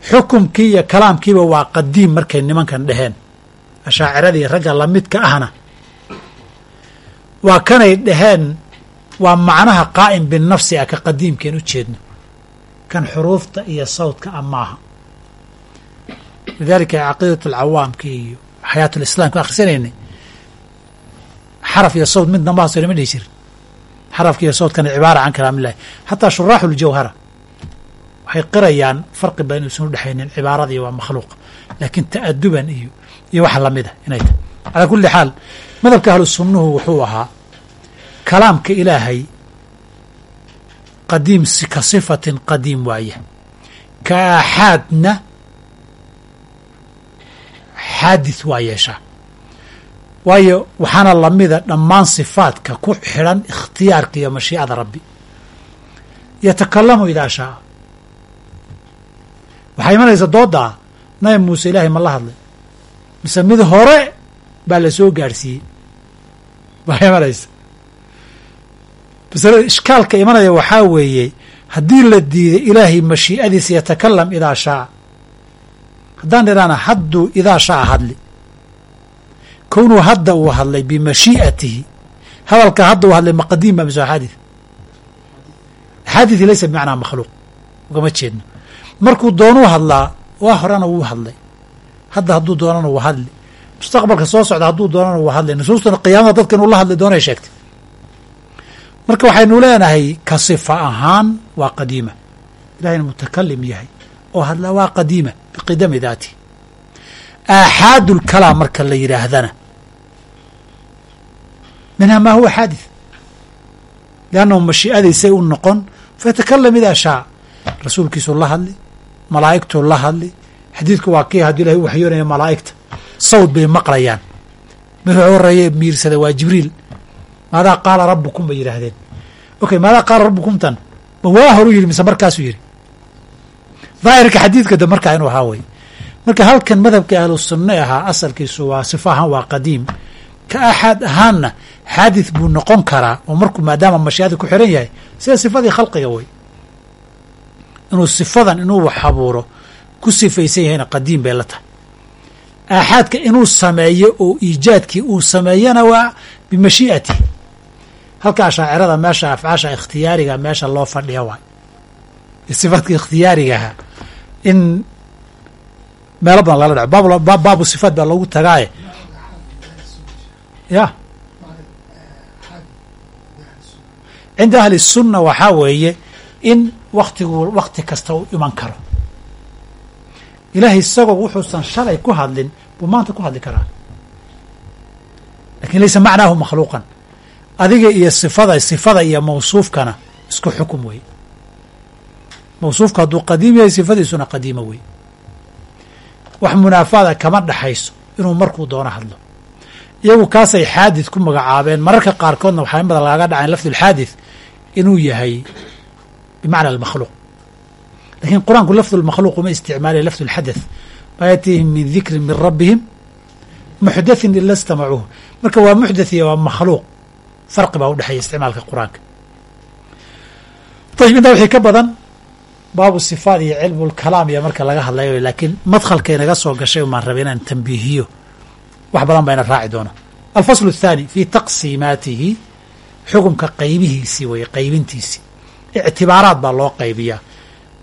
Xukumkii iyo kalaamkiiba waa qadiim markay nimankan dheheen ashaaciradii ragga lamidka ahna waa kanay dhaheen waa macnaha qaa'im binafsi ah ka qadiimkeen u jeedno. Kan xuruufta iyo sawdka a maaha. Lidalika caqiidat alcawaamki iyo xayaat lislaam ka akhrisanaynay xaraf iyo sawd midna maaso lama dhihi jirin. Xarafka iyo sawdkana cibaara can kalaam illahi. Xataa shuraaxu waxay qirayaan farqi ba inuusan u dhexaynin waa makhluuq. Laakiin ta'aduban iyo iyo wax lamida inay tahay. Calaa kulli xaal madhabka ahlu sunnuhu wuxuu ahaa kalaamka ilaahay qadiim ka sifatin qadiim waaya ka aaxaadna xaadith waa yeeshaa waayo waxaana lamida dhammaan sifaadka ku xidhan ikhtiyaarka iyo mashiicada rabbi. Yatakalamu idaa shaa. Waxaa imanaysa doodaa nabi muuse ilaahay ma la hadlay mise mid hore baa la soo gaadhsiiyey baa imanaysa masalada ishkaalka imanaya waxaa weeye haddii la diiday ilaahay mashii'adiisa yatakalam idaa shaa. Haddaan idhaana hadduu idaa shaa hadli kownuu hadda uu hadlay bimashii'atihi hadalka hadda uu hadlay maqadiim ba mise xaadith xaadithi laysa bimacnaa makhluuq ugama jeedno. Markuu doonuu hadlaa waa horena wuu hadlay. Hadda hadduu doonana wuu hadli. Mustaqbalka soo socda hadduu doonana wuu hadlay. Nusuustana qiyaamada dadka inuu la hadli doonay sheegtay. Marka waxaynu leenahay ka sifa ahaan waa qadiima. Ilahayna mutakalim yahay. Oo hadla waa qadiima biqidami daati aaxaadu lkalaam marka la yidhaahdana minhaa maa huwa xaadith liannahu mashii'adiisay u noqon fayatakalam idaa shaa rasuulkiisuu la hadli malaa'igtuu la hadli xadiidku waa kii haddii ilahay u waxyoonaya malaa'igta sawd bay maqlayaan wuxuu horeeye miirsada waa jibriil maadaa qaala rabbukum bay yidhaahdeen okay maadaa qaala rabbukumtan ma waa horu yidhi mise markaasuu yidhi daahirka xadiidka de markaa inuu ahaa wey marka halkan madhabka ahlu sunne ahaa asalkiisu waa sifa ahaan waa qadiim. Ka axaad ahaanna xaadith buu noqon karaa oo markuu maadaama mashiada ku xiran yahay sida sifadii khalqiga wey. Inuu sifadan inuu wax abuuro ku sifaysan yahayna qadiim bay la tahay. Aaxaadka inuu sameeyo oo iijaadkii uu sameeyana waa bimashii'ati. Halka ashaacirada meesha afcaasha ikhtiyaariga meesha loo fadhiya waay sifaadka ikhtiyaarigaha in meelo badan lala dhaco baab baabu sifaat baa loogu tagaaye. Ya. Cinda ahli الsunna waxaa weeye in waktigu wakti kasta uu iman karo. Ilaahay isagoo wuxuusan shalay ku hadlin buu maanta ku hadli karaa. Lakin laysa macnaahu makhluuqan. Adiga iyo sifada sifada iyo mawsuufkana isku xukum wey. Mawsuufka hadduu qadiim yahay sifadiisuna qadiima wey wax munaafaada kama dhaxayso inuu markuu doono hadlo. Iyagu kaasay xaadith ku magacaabeen. Mararka qaarkoodna waxaa in badan lagaga dhacayn lafdu lxaadith inuu yahay bimacna almakhluuq. Lakin qur'aanku lafdu lmakhluuq uma isticmaalayo lafdu lxadath maa yatiihim min dikrin min rabbihim muxdathin ila istamacuuh marka waa muxdath iyo waa makhluuq farqi baa udhexeeya isticmaalka qur'aanka. Ayib intaa wixii ka badan baabu sifaat iyo cilmu lkalaam iyo marka laga hadlayo laakiin madkhalkay naga soo gashay umaan rabay inaan tambiihiyo wax badan bayna raaci doona alfaslu الthaani fi taqsiimaatihi xukumka qaybihiisii weye qaybintiisii ictibaaraad baa loo qaybiyaa.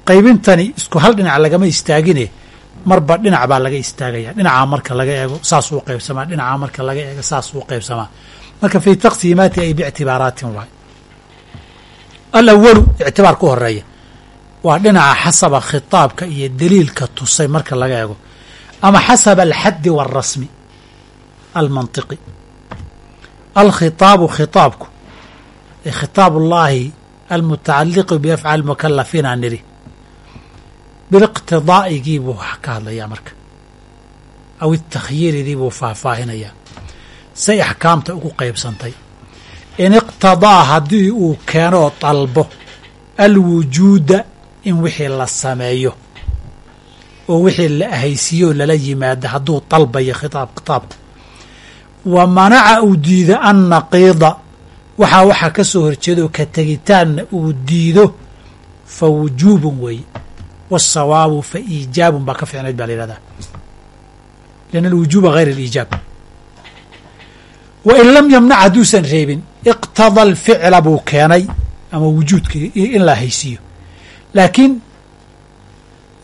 Qaybintani isku hal dhinac lagama istaagine marba dhinac baa laga istaagaya dhinacaa marka laga eego saasuu qaybsamaa. Dhinacaa marka laga eego saasuu qaybsamaa. Marka fi taqsiimaatihi ay biictibaaraatin waay alawalu ictibaar ku horreeya waa dhinaca xasaba khitaabka iyo daliilka tusay marka laga eego. Ama xasaba alxaddi wاlrasmi almantiqi. Alkhitaabu khitaabku ee khitaab ullaahi almutacaliqu biafcaal mukalafiin aan nidhi biliqtidaa'igii buu ka hadlayaa marka. Aw itakyiiridii buu faahfaahinayaa. Say axkaamta ugu qaybsantay. In iqtadaa haddii uu keenoo dalbo alwujuuda in wixii la sameeyo oo wixii la ahaysiiyo lala yimaado hadduu dalbayo khitaab khitaabku wa manaca uu diido an naqiida. Waxaa waxaa ka soo horjeedo ka tegitaanna uu diido fa wujuubun weeye waasawaabu fa iijaabun baa ka fiicnayd baa la yihahdaa lianna alwujuuba hayr aliijaab. Wa in lam yamnac hadduusan reebin iqtada alficla buu keenay ama wujuudkii in la haysiiyo laakiin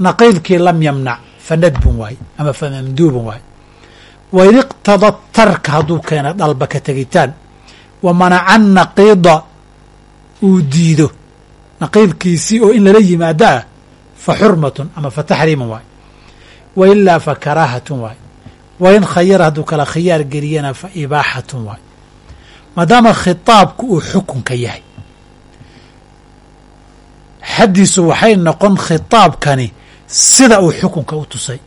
naqiidkii lam yamnac fa nadbun waay ama fa mamduubun waay. Wa in iqtada tarka hadduu keena dhalba ka tegitaan wa manaca naqiida uu diido. Naqiidkiisii oo in lala yimaado ah fa xurmatun ama fa taxriimun waay. Wa ilaa fa karaahatun waay. Wa in khayara hadduu kala khiyaar geliyana fa ibaaxatun waay. Maadaama khitaabku uu xukunka yahay xaddiisu waxay noqon khitaabkani sida uu xukunka u tusay.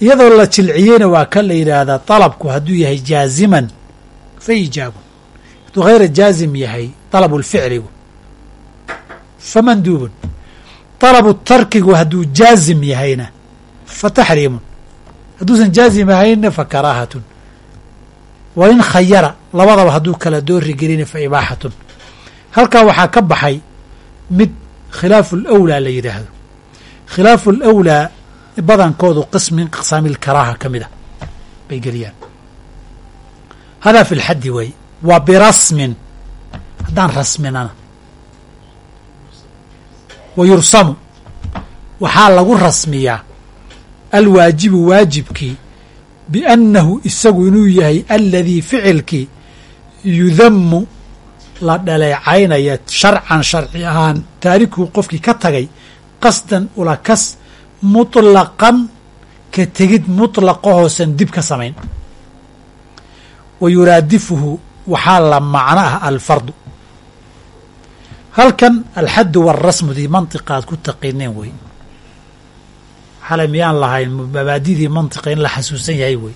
Iyadoo la jilciyeyna waa ka la yidhaahdaa dalabku hadduu yahay jaaziman fa iijaabun hadduu hayra jaazim yahay dalabu lficligu fa manduubun. Dalabu tarkigu hadduu jaazim yahayna fa taxriimun. Hadduusan jaazim ahaynna fa karaahatun. Wa in khayara labadaba hadduu kala doori gelina fa ibaaxatun halkaa waxaa ka baxay mid khilaafu alawlaa la yidhaahdo. Khilaafu alawlaa badankoodu qism min aqsaami lkaraaha ka mid a bay geliyaan. Hadaa fi lxaddi weeye wa birasmin haddaan rasminana. Wa yursamu waxaa lagu rasmiyaa alwaajibu waajibkii biannahu isagu inuu yahay aladii ficilkii yudamu la dhaleecaynaya sharcan sharci ahaan. Taarikuu qofkii ka tagay qasdan ulakas muطlaqan ka tegid muطlaqahoosan dib ka samayn. Wa yuraadifuhu waxaa la macno ah alfardu. Halkan alxaddu waalrasmudii mantiqa aad ku taqiineen wey. Xalay miyaan lahayn mabaadidii mantiqa in la xasuusan yahay wey.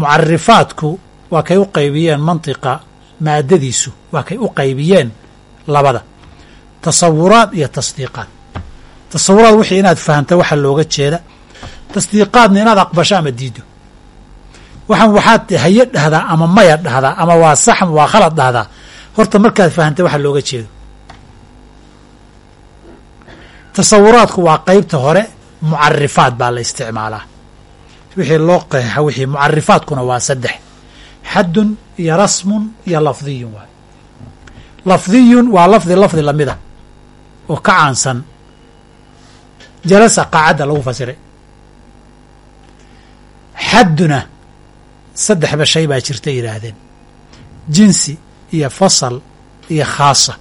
Mucarifaadku waa kay u qaybiyeen mantiqa maadadiisu waa kay u qaybiyeen labada. Tasawuraad iyo tasdiiqaad. Tasawuraad wixii inaad fahamta waxa looga jeeda. Tasdiiqaadna inaad aqbasho ama diiddo. Waxaan waxaad haye dhahdaa ama maya dhahdaa ama waa sax waa khalad dhahdaa. Horta markaad fahamta waxa looga jeedo. Tasawuraadku waa qeybta hore mucarifaad baa la isticmaalaa. Wixii loo qeexa wixii mucarifaadkuna waa saddex xaddun iyo rasmun iyo lafdiyun waay. Lafdiyun waa lafdi lafdi lamida oo ka caansan jalasa qaacadda lagu fasiray. Xadduna saddexba shay baa jirta yidhaahdeen. Jinsi iyo fasal iyo khaasa.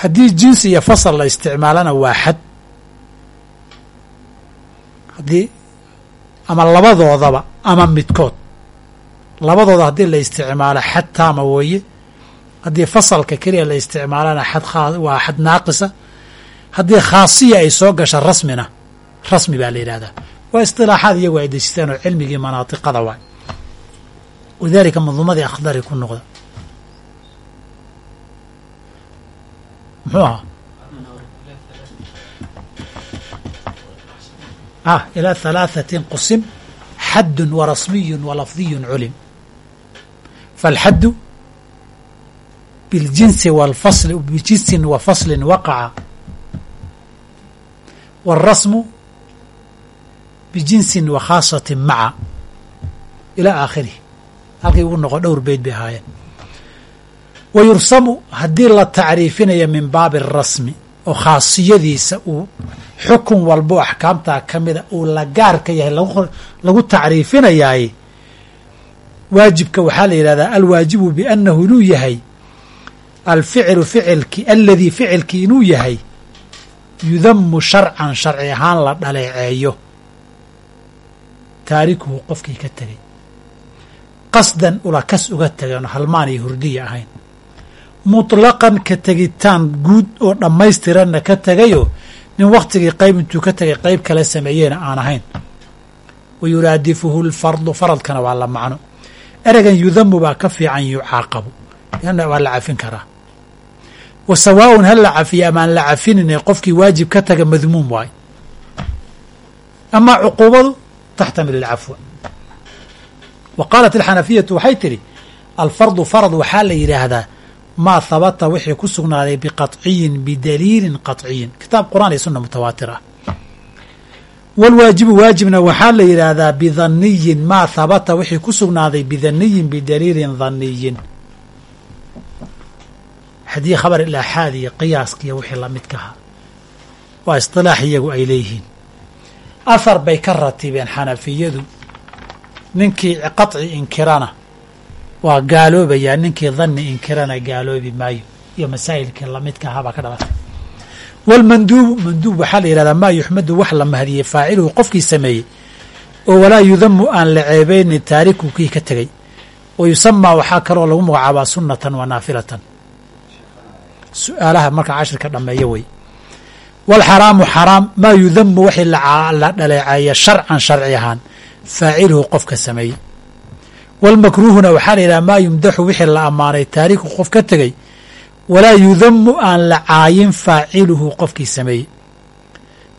Haddii jinsi iyo fasal la isticmaalana waa xad. Haddii ama labadoodaba ama midkood. Labadooda haddii la isticmaalo xad taama weeye haddii fasalka keliya la isticmaalana xad waa xad naaqisa. Haddii khaasiya ay soo gasha rasmina rasmi baa la yidhahdaa waa isطilaaxaad iyagu ay dejisteen oo cilmigii manaatiqada waay. Walidaalika manduumadii akhdari ku noqda. Muxuu ahaa ah ilaa halaaثatin qusim xaddu warasmiyu walafdiyu culim faاlxaddu biاljinsi wاlfasl bijinsin wa faslin waqaca wاlrasmu bijinsin wa khaasatin maca ilaa aakhirih halkii ugu noqo dhowr beyd bay ahaayeen wa yursamu haddii la tacriifinayo min baabi arasmi oo khaasiyadiisa uu xukun walbo axkaamtaa ka mida uu la gaarka yahay lagu tacriifinayaay waajibka waxaa la yidhahdaa alwaajibu biannahu inuu yahay alficilu ficilki aladii ficilkii inuu yahay yudamu sharcan sharci ahaan la dhaleeceeyo. Taarikuhu qofkii ka tegay qasdan ulakas uga tegay oon halmaan iyo hurdiya ahayn mutlaqan ka tegitaan guud oo dhammaystiranna ka tegayoo nin wakhtigii qayb intuu ka tegay qayb kale sameeyeyna aan ahayn. Wa yuraadifuhu lfardu faradkana waa la macno. Ereygan yudamu baa ka fiican yucaaqabu. Lianna waa la cafin karaa. Wa sawaaun hal la cafiya amaan la cafinine qofkii waajib ka taga madmuum waayo amaa cuquubadu taxtamil alcafwa. Wa qaalat alxanafiyatu waxay tidhi alfardu farad waxaa la yidhaahdaa maa habata wixii ku sugnaaday biqaطciyin bidaliilin qaطciyin kitaab qur'aan iyo sunna mutawaatir ah wاlwaajibu waajibna waxaa la yidhaahdaa bidaniyin maa habata wixii ku sugnaaday bidaniyin bidaliilin dhaniyin haddii khabar ilaaxaad iyo qiyaaskiiyo wixii lamidka ahaa waa isilaax iyagu ay leeyihiin ahar bay ka ratibeen xanafiyadu ninkii qaطci inkirana waa gaaloobayaa ninkii dhanni inkirana gaaloobi maayo iyo masaa'ilkii lamidka ahaa ka dhalatay wاlmanduubu manduub waxaa la yidhahdaa maa yuxmadu wax la mahdiyey faaciluhu qofkii sameeyey oo walaa yudamu aan la ceebaynin taariku kii ka tegey. Wa yusamaa waxaa kaloo lagu magacaabaa sunatan wa naafilatan. Su'aalaha markaa cashirka dhammeeyo wey wاlxaraamu xaraam maa yudamu wixii la dhaleeceeya sharcan sharci ahaan faaciluhu qofka sameeyey wاlmakruuhuna waxaa la yidhaha maa yumdaxu wixii la ammaanay taariku qof ka tegey walaa yudamu aan la caayin faaciluhu qofkii sameeyey.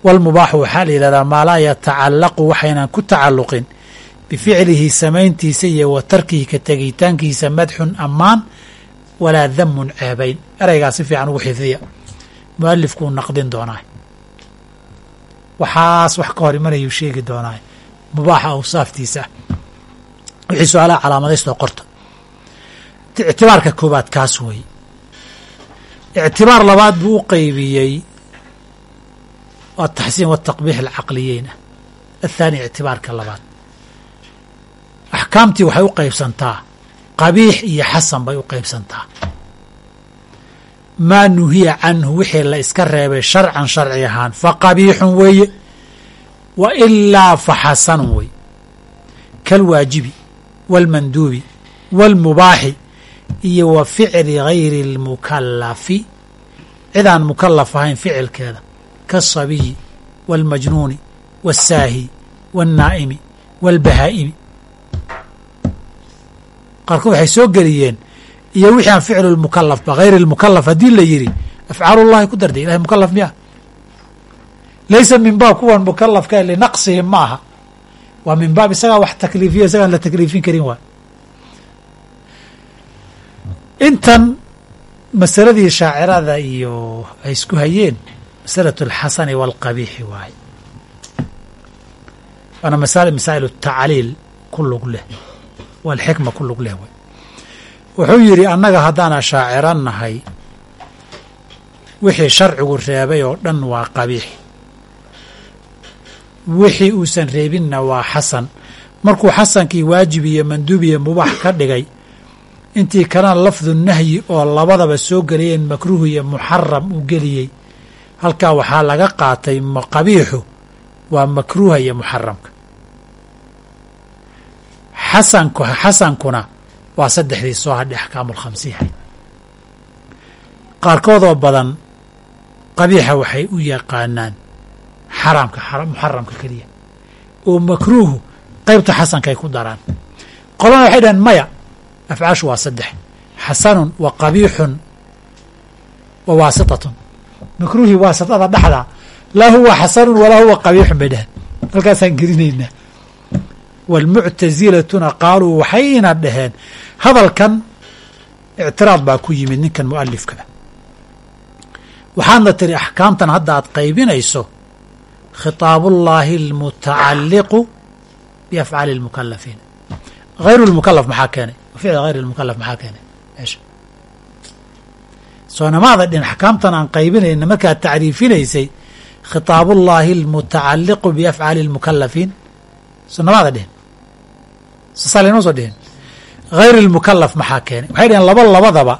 Wاlmubaaxu waxaa la yidhahdaa maa laa yatacalaqu waxaynan ku tacalluqin bificlihi samayntiisa iyo wa tarkihi ka tegitaankiisa madxun ammaan walaa damun ceebayn. Ereygaa si fiican ugu xifdiya. Mualifkuu naqdin doonaa. Waxaas wax ka hor imanayuu sheegi doonaa. Mubaaxa awsaaftiisa. ah wixii su'aalaha calaamadaystoo qorta. Ictibaarka koobaad kaas weeye ictibaar labaad buu u qeybiyey ataxsiin wataqbiix alcaqliyeyn. Ah athaani ictibaarka labaad. Axkaamtii waxay u qeybsantaa qabiix iyo xasan bay u qeybsantaa maa nuhiya canhu wixii la iska reebay sharcan sharci ahaan fa qabiixun weeye wa ilaa fa xasanun wey kalwaajibi wاlmanduubi wاlmubaaxi iyo wa ficli gayri اlmukalafi cidaan mukalaf ahayn ficilkeeda kaasabiyi wاlmajnuuni wاsaahi wاlnaa'imi wاlbahaa'imi qaarkood waxay soo geliyeen iyo wixii aan ficlu lmukalafba hayri lmukalaf haddii la yidhi afcaal ullahi ku darday ilahay mukalaf miya laysa min baab kuwan mukalafka linaqsihim ma aha waa min baab isagaa wax takliifiya isagaan la takliifin karin waay intan masaladii shaacirada iyo ay isku hayeen masalatu alxasani waalqabiixi waaye waana masaa'il tacliil ku lug leh walxikma ku lug leh way wuxuu yidhi annaga haddaana shaaciro nahay wixii sharcigu reebay oo dhan waa qabiix wixii uusan reebinna waa xasan. Markuu xasankii waajib iyo manduub iyo mubax ka dhigay intii kalena lafdu nahyi oo labadaba soo geliyeen makruuh iyo muxaram uu geliyey halkaa waxaa laga qaatay qabiixu waa makruuha iyo muxaramka xasanku xasankuna waa saddexdii soo hadhay axkaamulkhamsiihay qaarkoodoo badan qabiixa waxay u yaqaanaan xaraamka muxaramka keliya. Oo makruuhu qaybta xasankaay ku daraan. Qolana waxay dhaheen maya afcaashu waa saddex. Xasanun wa qabiixun wa waasitatun. Makruuhii waasitada dhexda laa huwa xasanun walaa huwa qabiixun bay dhaheen halkaasaan gelinaynaa. Waalmuctasilatuna qaaluu waxayna dhaheen hadalkan ictiraad baa ku yimid ninkan mu'alifka ah waxaadna tiri axkaamtan hadda aad qaybinayso khitaabullaahi almutacalliqu biafcaali اlmukalafiin hayru lmukalaf maxaa keenay ficl hayr lmukalaf maxaa keenay meesha soonamaada dhin axkaamtan aan qaybinayna markaad tacriifinaysay khitaabullaahi almutacalliqu biafcaali اlmukalafiin soonamaada dhihin ssalinoo soo dhihin hayr اlmukalaf maxaa keenay waxay dhaheen laba labadaba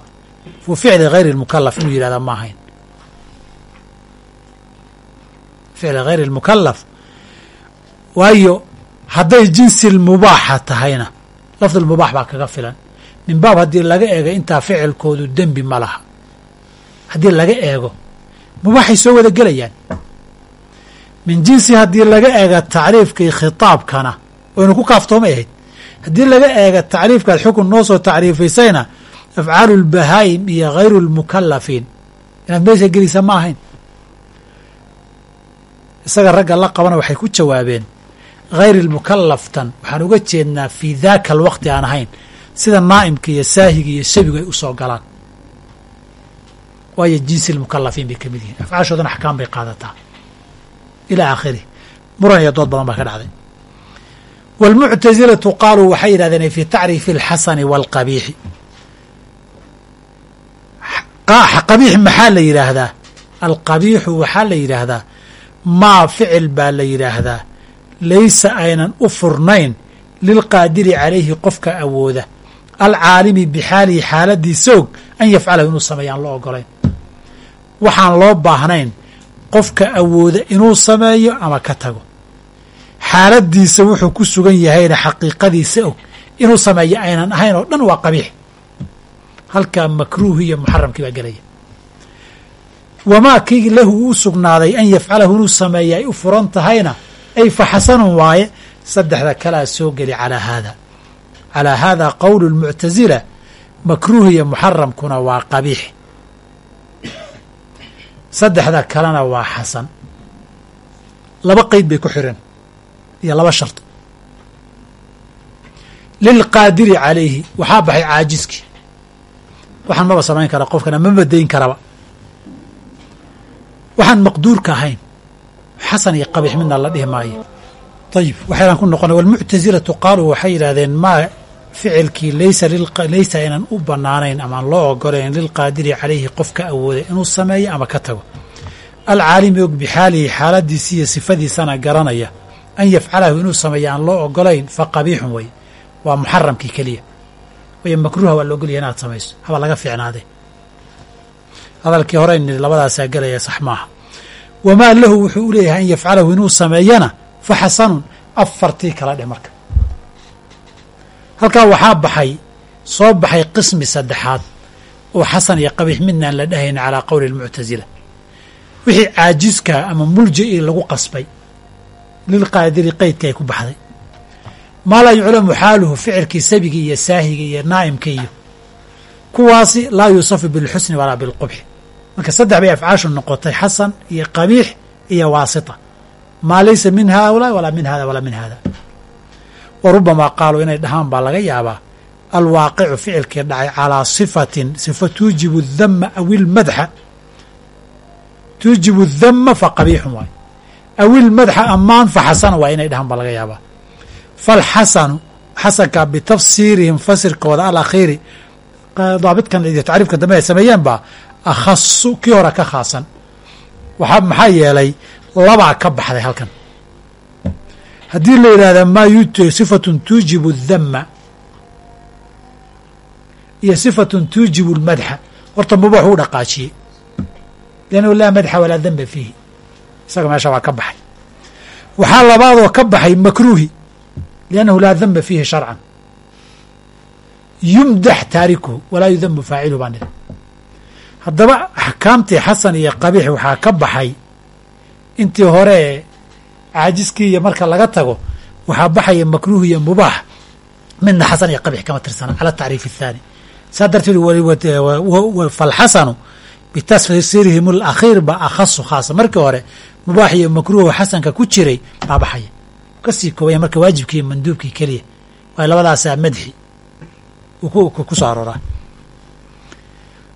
fu ficli hayr اlmukalaf inuu yihahda ma ahayn Ficli hayr اlmukalaf waayo hadday jinsi mubaaxa tahayna lafdu lmubaax baa kaga filan min baab haddii laga eego intaa ficilkoodu dembi ma laha haddii laga eego mubaaxay soo wada gelayaan min jinsi haddii laga eega tacriifkii khitaabkana waynu ku kaaftoomay ahayd haddii laga eega tacriifkaad xukun noo soo tacriifaysayna afcaalu lbahaa'im iyo hayru lmukalafiin inaad meesha gelisa ma ahayn isaga ragga la qabana waxay ku jawaabeen hayri lmukalaftan waxaan uga jeednaa fii daaka alwaqti aan ahayn sida naa'imka iyo saahiga iyo sabigu ay u soo galaan waayo jinsi lmukalafiin bay ka mid yihiin afcaashoodana axkaam bay qaadataa ilaa aakhirih muran iyo dood badan baa ka dhacday wاlmuctasilatu qaaluu waxay yidhahdeen fi tacriifi اlxasani wاlqabiixi qabiix maxaa la yidhaahdaa alqabiixu waxaa la yidhaahdaa maa ficil baa la yidhaahdaa. Laysa aynan u furnayn lilqaadiri calayhi qofka awooda. Alcaalimi bixaalihi xaaladiisa og an yafcalahu inuu sameeya aan loo ogolayn waxaan loo baahnayn qofka awooda inuu sameeyo ama ka tago. Xaaladiisa wuxuu ku sugan yahayna xaqiiqadiisa og inuu sameeyo aynan ahayn oo dhan waa qabiix. Halkaa makruuhi iyo muxaramkii baa gelaya wamaa kii lahu uu sugnaaday an yafcalahu inuu sameeya ay u furan tahayna ay fa xasanun waaye saddexda kalaa soo geli calaa haada. Calaa haada qowlu lmuctasila makruuh iyo muxaramkuna waa qabiix. Saddexda kalena waa xasan. Laba qeyd bay ku xireen iyo laba shardi lilqaadiri calayhi waxaa baxay caajiskii waxaan maba samayn kara qofkana ma madayn karaba waxaan maqduurka ahayn. Xasan iyo qabiix midna la dhihi maayo. Ayib waxayaan ku noqonay walmuctasilatu qaaluu waxay yidhahdeen maa ficilkii laysa aynan u banaanayn amaan loo ogolayn lilqaadiri calayhi qofka awooda inuu sameeyo ama ka tago. Alcaalimi og bixaalihi xaaladiisi iyo sifadiisana garanaya an yafcalahu inuu sameeyo aan loo ogolayn fa qabiixun wey waa muxaramkii keliya. Wayo makruuha waa la ogolyahay inaad samayso. Haba laga fiicnaadee hadalkii hore niri labadaasaa gelaya sax maaha. Wamaa lahu wuxuu u leeyahay an yafcalahu inuu sameeyana fa xasanun afartii kala dheh marka. Halkaa waxaa baxay soo baxay qismi saddexaad oo xasan iyo qabiix midnaan la dhahayn calaa qowli almuctasila wixii caajiska ama mulja-i lagu qasbay lilqaadiri qeydka ay ku baxday. Maa laa yuclamu xaaluhu ficilkii sabiga iyo saahiga iyo naa'imka iyo kuwaasi laa yuusafu bilxusni walaa bilqubxi marka saddex bay afcaashu noqotay xasan iyo qabiix iyo waasita. Maa laysa min haaulaa'i walaa min hada walaa min hada wa rubamaa qaaluu inay dhahaan baa laga yaabaa alwaaqicu ficilkii dhacay calaa sifatin sifa tuujibu dama aw ilmadxa tuujibu dama fa qabiixun waay aw ilmadxa ammaan fa xasana waa inay dhahaan baa laga yaabaa. Falxasanu xasanka bitafsiirihim fasirkooda alakhiiri daabitkan iyo tacriifka dambe ay sameeyeen baa akhasu kii hore ka khaasan. Waxaa maxaa yeelay labaa ka baxday halkan. Haddii la yidhahda maa sifatun tuujibu dama iyo sifatun tuujibu lmadxa. Horta mubax u dhaqaajiyey. Liannahu laa madxa walaa damba fiihi. Isaga meesha waa ka baxay. Waxaa labaadoo ka baxay makruuhi. Liannahu laa damba fiihi sharcan. Yumdax taarikuhu walaa yudamu faaciluhu baa nidhi haddaba axkaamtii xasan iyo qabiix waxaa ka baxay. Intii hore caajiskii iyo marka laga tago waxaa baxaya makruuh iyo mubaax midna xasan iyo qabiix kama tirsana cala tacriif athaani saa darteed falxasanu bitasirihim alakhiir ba akhasu khaasa. Markii hore mubaax iyo makruuhu xasanka ku jiray baa baxaya. Kasii koobaya marka waajibkii manduubkii keliya. Waa labadaasaa madxi. Kusoo arooraa.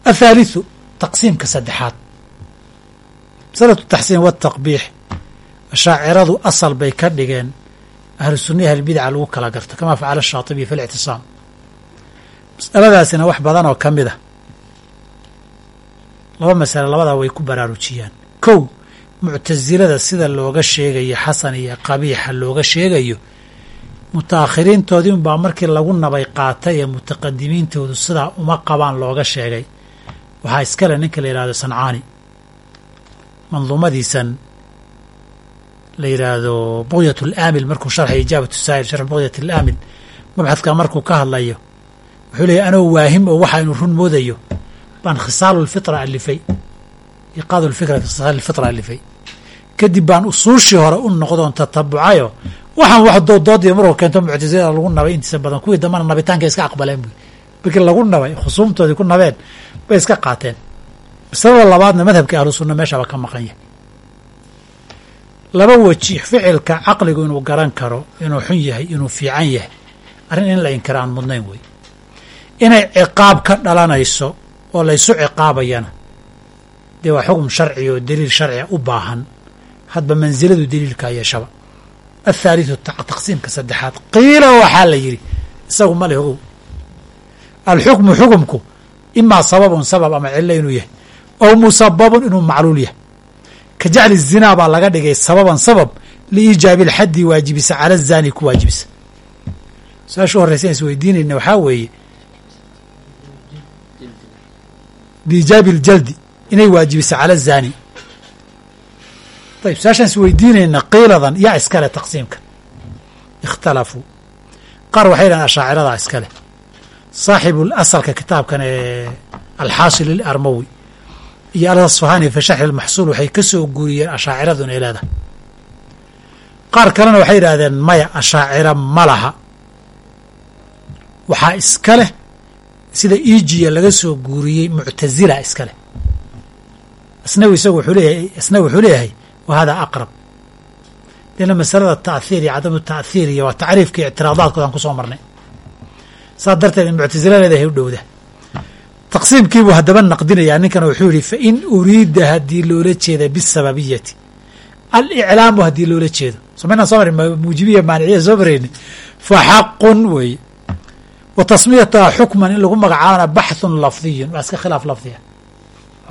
Athaalithu taqsiimka saddexaad masalatu taxsiin waataqbiix ashaaciradu asal bay ka dhigeen ahlu sunna ahlbidaca lagu kala garto kamaa facala shaatibiy fi اlictisaam masaladaasina wax badan oo ka mid a laba masale labadaa way ku baraarujiyaan kow muctasilada sida looga sheegayo xasan iyo qabiixa looga sheegayo mutaakhiriintoodii unbaa markii lagu nabay qaatay ee mutaqadimiintoodu sidaa uma qabaan looga sheegay waxaa iskale ninka la yidhahdo sancaani. Manduumadiisan la yidhaahdo bugyat alaamil markuu sharxay ijaabatu saa'il sharx bugyat alaamil mabxadka markuu ka hadlayo wuxuu leeyahy anoo waahim oo waxa inu run moodayo baan khisaalu alifay iqaadu lfikra fi khisaal alifay. Kadib baan usuushii hore u noqdoon tatabucayo waxaan wax dooddoodii markuu keento muctasilada lagu nabay intiisa badan kuwii dambana nabitaanka iska aqbaleen buy markii lagu nabay khusuumtoodii ku nabeen bay iska qaateen. Masalada labaadna madhabkii ahlu sunna meeshaaba ka maqan yahay. Laba weji ficilka caqligu inuu garan karo inuu xun yahay inuu fiican yahay. Arrin in la inkira aan mudnayn wey. Inay ciqaab ka dhalanayso oo laysu ciqaabayana dee waa xukm sharci oo daliil sharciga u baahan. Hadba mansiladu daliilkaa yeeshaba athaalitثu taqsiimka saddexaad qiila waxaa la yidhi isagu ma leh ogow alxukmu xukumku imaa sababun sabab ama cilo inuu yahay ow musababun inuu macluul yahay. Ka jacli zinaa baa laga dhigay sababan sabab liiijaabi alxaddi waajibisa cala zaani ku waajibisa. Su'aasha u horreysan is waxaa weeye liijaabi aljaldi inay waajibisa cala zaani. Ayb su'aashaan is weydiinayna qiiladan yaa iskale taqsiimka. Ikhtalafuu. Qaar waxay dhahan ashaaciradaa iskale saaxibu asalka kitaabkan ee alxaasil ilarmawi iyo alasfahani fi sharxi lmaxsuul waxay ka soo guuriyeen ashaaciradu inay leedahay. Qaar kalena waxay yidhaahdeen maya ashaacira ma laha. Waxaa iska leh sida ijiya laga soo guuriyey muctasila iska leh. Asnawi isagu wuxuu leeyahay asnawi wuxuu leeyahay wa hada aqrab. Leanna masalada ta'hiir iyo cadamu ta'hiir iyo waa tacriifka ictiraadaadkoodaan ku soo marnay saas darteed in muctasila leedahay u dhowda. Taqsiimkiibuu haddaba naqdinayaa ninkan wuxuu yihi fain uriida haddii loola jeeda bisababiyati. Aliclaamu haddii loola jeedo. Somaynaan soo marin muujibiya maaniciya soo marayni fa xaqun weeye wa tasmiyatuha xukman in lagu magacaabana baxthun lafdiyun. Waa iska khilaaf lafdiya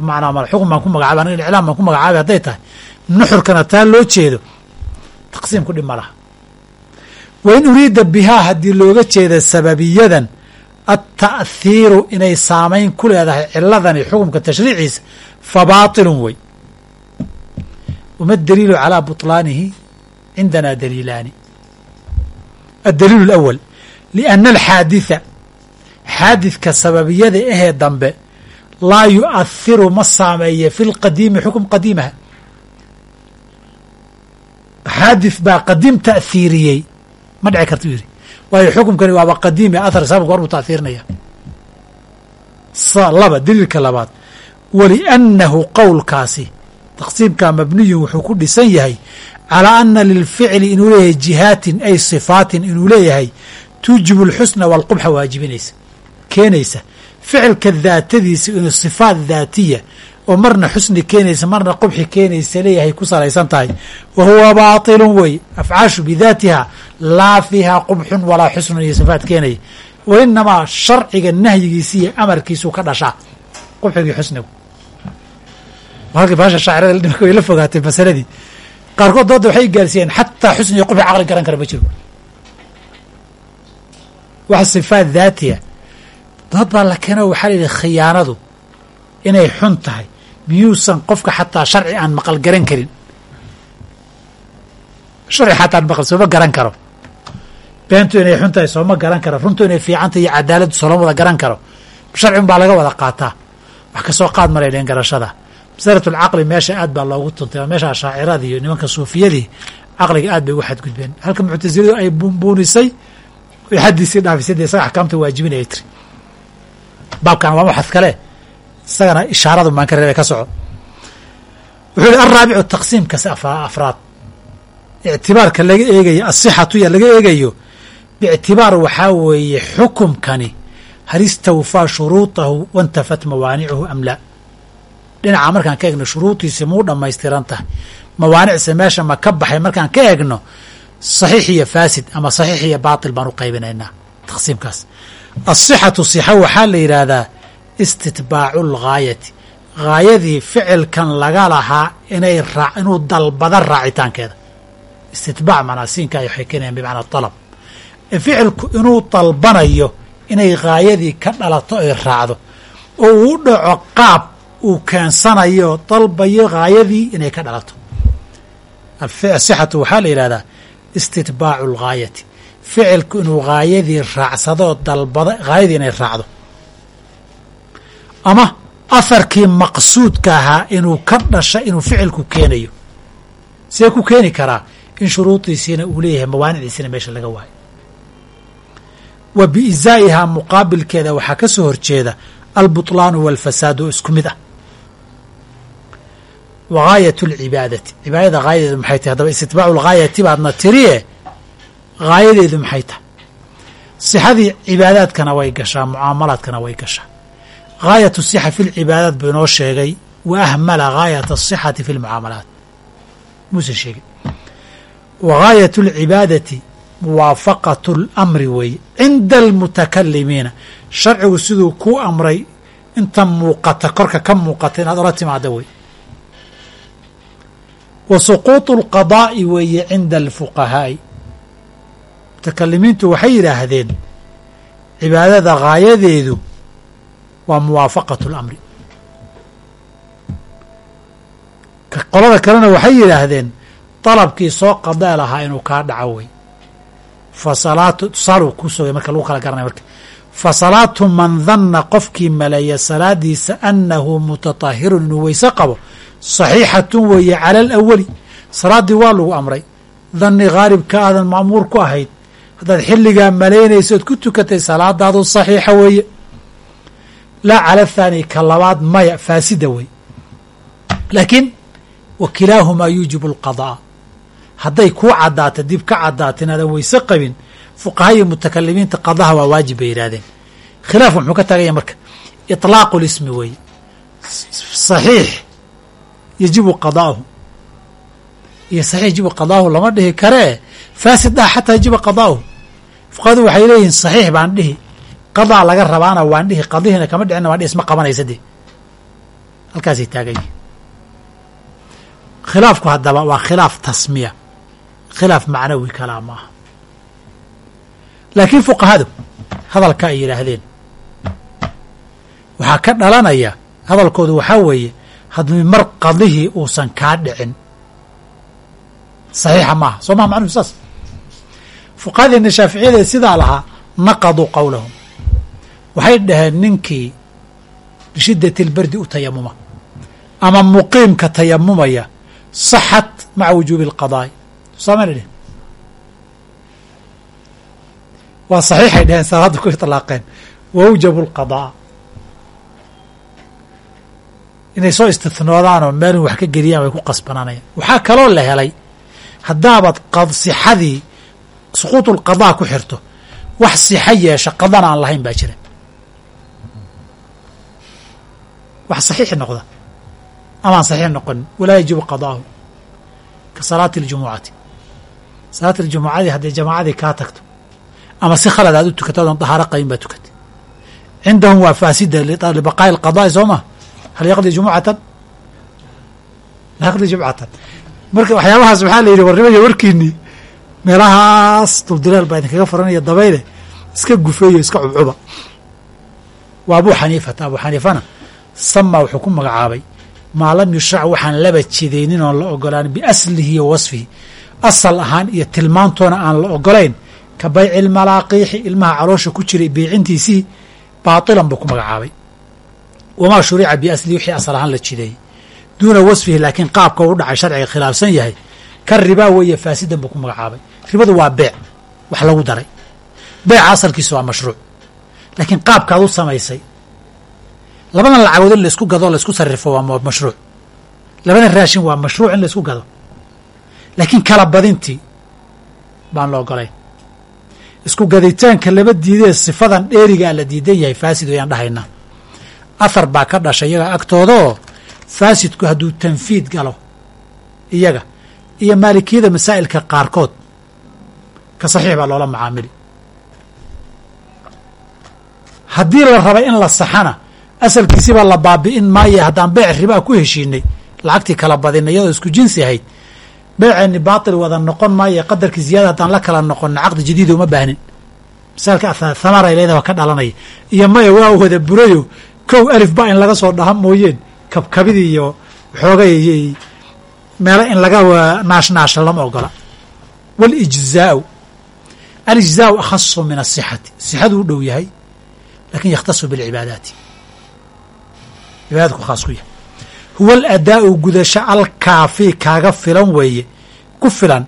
macnaa mal xukun baan ku magacaaba iclaam baan ku magacaabay hadday tahay. Nuxurkana taa loo jeedo. Taqsiimku dhib ma laha wain uriida bihaa haddii looga jeeda sababiyadan alta'thiiru inay saamayn ku leedahay ciladani xukumka tashriiciisa fa baatilun wey wama daliilu calaa buطlaanihi cindanaa daliilaani. Addaliilu اlawal lianna alxaaditha xaadidka sababiyada ahee dambe laa yu'ahiru ma saameeye fi lqadiimi xukum qadiimaha. Xaadid baa qadiim ta'hiiriyey ma dhici karta u waayo xukumkani waaba qadiimi athar sababka war buu ta'hiirinaya laba daliilka labaad. Waliannahu qowlkaasi taqsiimkaa mabniyun wuxuu ku dhisan yahay calaa ana lilficli inuu leeyahay jihaatin ay sifaatin inuu leeyahay tuujibu alxusna waalqubxa waajibinaysa keenaysa. Ficilka daatadiisa inuu sifaat daatiya oo marna xusni keenaysa marna qubxi keenaysa leeyahay ku salaysan tahay. Wa huwa baatilun wey afcaashu bidaatiha laa fiiha qubxun walaa xusnun iyo sifaat keenaya wa sharciga nahyigiisa iyo amarkiisuu ka dhashaa qubxigii xusnigu. Halkii baasha shaacirada dhimaka way la fogaatay masaladii. Qaarkood dooda waxay gaarsiiyeen xataa xusni iyo qubxi caqli garan kara ma jiro. Wax sifaat daatiya. Dood baa la waxaa la yidhi khiyaanadu inay xun tahay miyuusan qofka xataa sharci aan maqal garan karin. Sharci xataa aan maqal sooma garan karo. Beentu inay xun tahay sooma garan karo. Runtu inay fiican iyo cadaaladdu soolama wada garan karo. Sharci un baa laga wada qaataa. Wax ka soo qaad maray dheen garashada. Masalatulcaqli meesha aad baa loogu tuntay meesha ashaacirada iyo nimanka suufiyadii caqliga aad bay ugu xadgudbeen. Halka muctasiladu ay buunbuunisay xaddiisii dhaafisay dee isaga axkaamta waajibinayay tiri. Baabkan waa waxad kale isagana ishaaradu maan ka reebay ka soco. Wuxuu yihi alraabicu taqsiimkas afraad. Ictibaarka laga eegayo asixatu ya laga eegayo biictibaar waxaa weeye xukumkani hal istawfaa shuruuطahu waintafat mawaanicuhu am laa. Dhinaca markaan ka eegno shuruudiisi muu dhammaystiran tahay? Mawaanicse meesha ma ka baxay markaan ka eegno? Saxiix iyo faasid ama saxiix iyo baatil baan u qaybinaynaa taqsiimkaas. Asixatu sixa waxaa la yidhaahdaa istitbaacu lgaayati gaayadii ficilkan laga lahaa inay inuu dalbada raacitaankeeda. Istitbaac manaasiinka ay waxay keenayaan bimacnaa dalab ficilku inuu dalbanayo inay gaayadii ka dhalato ay raacdo. Oo uu u dhaco qaab uu keensanayo dalbayo gaayadii inay ka dhalato. Asixatu waxaa la yidhahdaa istitbaacu lgaayati ficilku inuu gaayadii raacsadoo dalbada gaayadii inay raacdo ama aharkii maqsuudka ahaa inuu ka dhasha inuu ficilku keenayo. See ku keeni karaa in shuruudiisiina uu leeyahay mawaanicdiisina meesha laga waayo. Wa biizaa'ihaa muqaabilkeeda waxaa ka soo horjeeda albutlaanu waalfasaadu oo isku mid ah. Wa gaayat alcibaadati cibaadada gaayadeedu maxay tahay? Haddaba istitbaacu lgaayati baadna tiriye gaayadeedu maxay tahay? Sixadii cibaadaadkana way gashaa mucaamalaadkana way gashaa gaayat asixa fi lcibaadaat buu inoo sheegay wa ahmala gaayata asixati fi lmucaamalaat muusan sheegin wa gaayat alcibaadati muwaafaqatu alamri weeye cinda almutakalimiina sharcigu siduu kuu amray inta muuqata korka ka muuqata inaad ola timaado wey wa suquuط اlqadaa'i weeye cinda alfuqahaa'i mutakalimiintu waxay yidhaahdeen cibaadada gaayadeedu waa muwaafaqatu اlamri qolada kalena waxay yidhaahdeen dalabkii soo qadee lahaa inuu kaa dhaco wey fa salaatu tusaalu ku sogay marka lagu kala garanaya marka. Fa salaatu man danna qofkii maleeya salaadiisa annahu mutatahirun inuu weyse qabo saxiixatun weeye cala alawali salaaddii waa lagu amray. Danni khaalibka aadan ma'muur ku ahayd. Haddaad xilligaa malaynaysa ood ku tukatay salaadaadu saxiixa weeye laa cala athaani ka labaad maya faasida wey laakiin wa kilaahumaa yuujibu alqadaa hadday kuu caddaata dib ka caddaata inaadan weyse qabin fuqaha iyo mutakalimiinta qadaha waa waajib bay yidhahdeen khilaafku muxuu ka taaganya marka iطlaaqu lismi weeye saxiix yajibu qadaa'uhu iyo saxiix yajibu qadaa'uhu lama dhihi karee faasid ah xataa yajiba qadaa'uhu fuqahadu waxay leeyihiin saxiix baan dhihi qadaa laga rabaana waan dhihi qadihiina kama dhicina waan dhihi isma qabanaysa dee. Halkaasay taagan yihiin khilaafku haddaba waa khilaaf tasmiya. Khilaaf macnawi kalaa maaha laakiin fuqahadu hadalka ay yidhaahdeen waxaa ka dhalanaya hadalkoodu waxaa weeye haddii mar qadihii uusan kaa dhicin. Saxiixa maaha. Soo maha macnuhu saas? Fuqahadeena shaaficiyada sidaa lahaa naqaduu qowlahum waxay dhaheen ninkii bishiddati lbardi u tayamuma ama muqiimka tayamumaya saxat maca wujuubi alqadaa'i saamayna dhehen waa saxiixay dheheen salaadda ku itlaaqeen. Wa awjabu alqadaa. Inay soo istihnoodaan meelin wax ka geliyaan way ku qasbanaanayaan. Waxaa kaloo la helay haddaabaad sixadii suquutu lqadaa ku xirto wax sixa yeesha qadana aan lahayn baa jira wax saxiix noqda. Amaan saxiix noqonin walaa yajibu qadaahu. Ka salaati اljumucati salaati ljumucadii hadday jamaacadii kaa tagto ama si khalad aad u tukato adoon dahaaro qayin baa tukatay. Cindahum waa faasida libaqaa'i اlqadaa'i soo ma? Hal yaqdi jumucatan? La yaqdi jumcatan marka waxyaabahaas waxaa la yidhi warnimaya warkiinii meelahaas dulduleel baa idinkaga furanaya dabayle iska gufeeyo iska cubcuba waa abu xaniifata abu xaniifana sama wuxuu ku magacaabay maa lam yushrac waxaan laba jidaynin oon la ogolaan biaslihi iyo wasfihi asal ahaan iyo tilmaantoona aan la ogolayn ka bayci ilmalaaqiixi ilmaha caloosha ku jiray beycintiisii baatilan buu ku magacaabay. Wamaa shurica biaslihi wixii asal ahaan la jideeyey duuna wasfihi laakiin qaabka u dhacay sharciga khilaafsan yahay ka ribaa weeye faasidan buu ku magacaabay. Ribadu waa beec wax lagu daray. Beeca asalkiisu waa mashruuc. Laakiin qaabkaad u samaysay labadan lacagood in la isku gado la isku sarrifo waa mashruuc. Labadan raashin waa mashruuc in la isku gado. Laakiin kala badintii baan la ogolayn isku gaditaanka laba diidee sifadan dheerigaa la diidan yahay faasid wayaan dhahaynaa athar baa ka dhashay iyaga agtoodaoo faasidku hadduu tanfiid galo. Iyaga iyo maalikiyada masaa'ilka qaarkood ka saxiix baa loola macaamili. Haddii la rabay in la saxana asalkiisibaa la baabi'in maaye haddaan beec ribaa ku heshiinay. Lacagtii kala badinay iyadoo isku jinsi ahayd. Beeceeni baatil wada noqon maaye qadarkii ziyaada haddaan la kala noqonna caqdi jadiida uma baahnin misaalka thamara leeda waa ka dhalanaya. Iyo maya waa wada burayo. Kow alif ba in laga soo dhaha mooyeen. Kabkabidii iyo waxoogay meelo in laga naashnaasha lama ogola. Walijzaau alijzaau akhasu min asixati sixaduu u dhow yahay laakiin yakhtasu bilcibaadaati cibaadadku khaas ku yahay huwa aladaa'u gudasho alkaafi kaaga filan weeye ku filan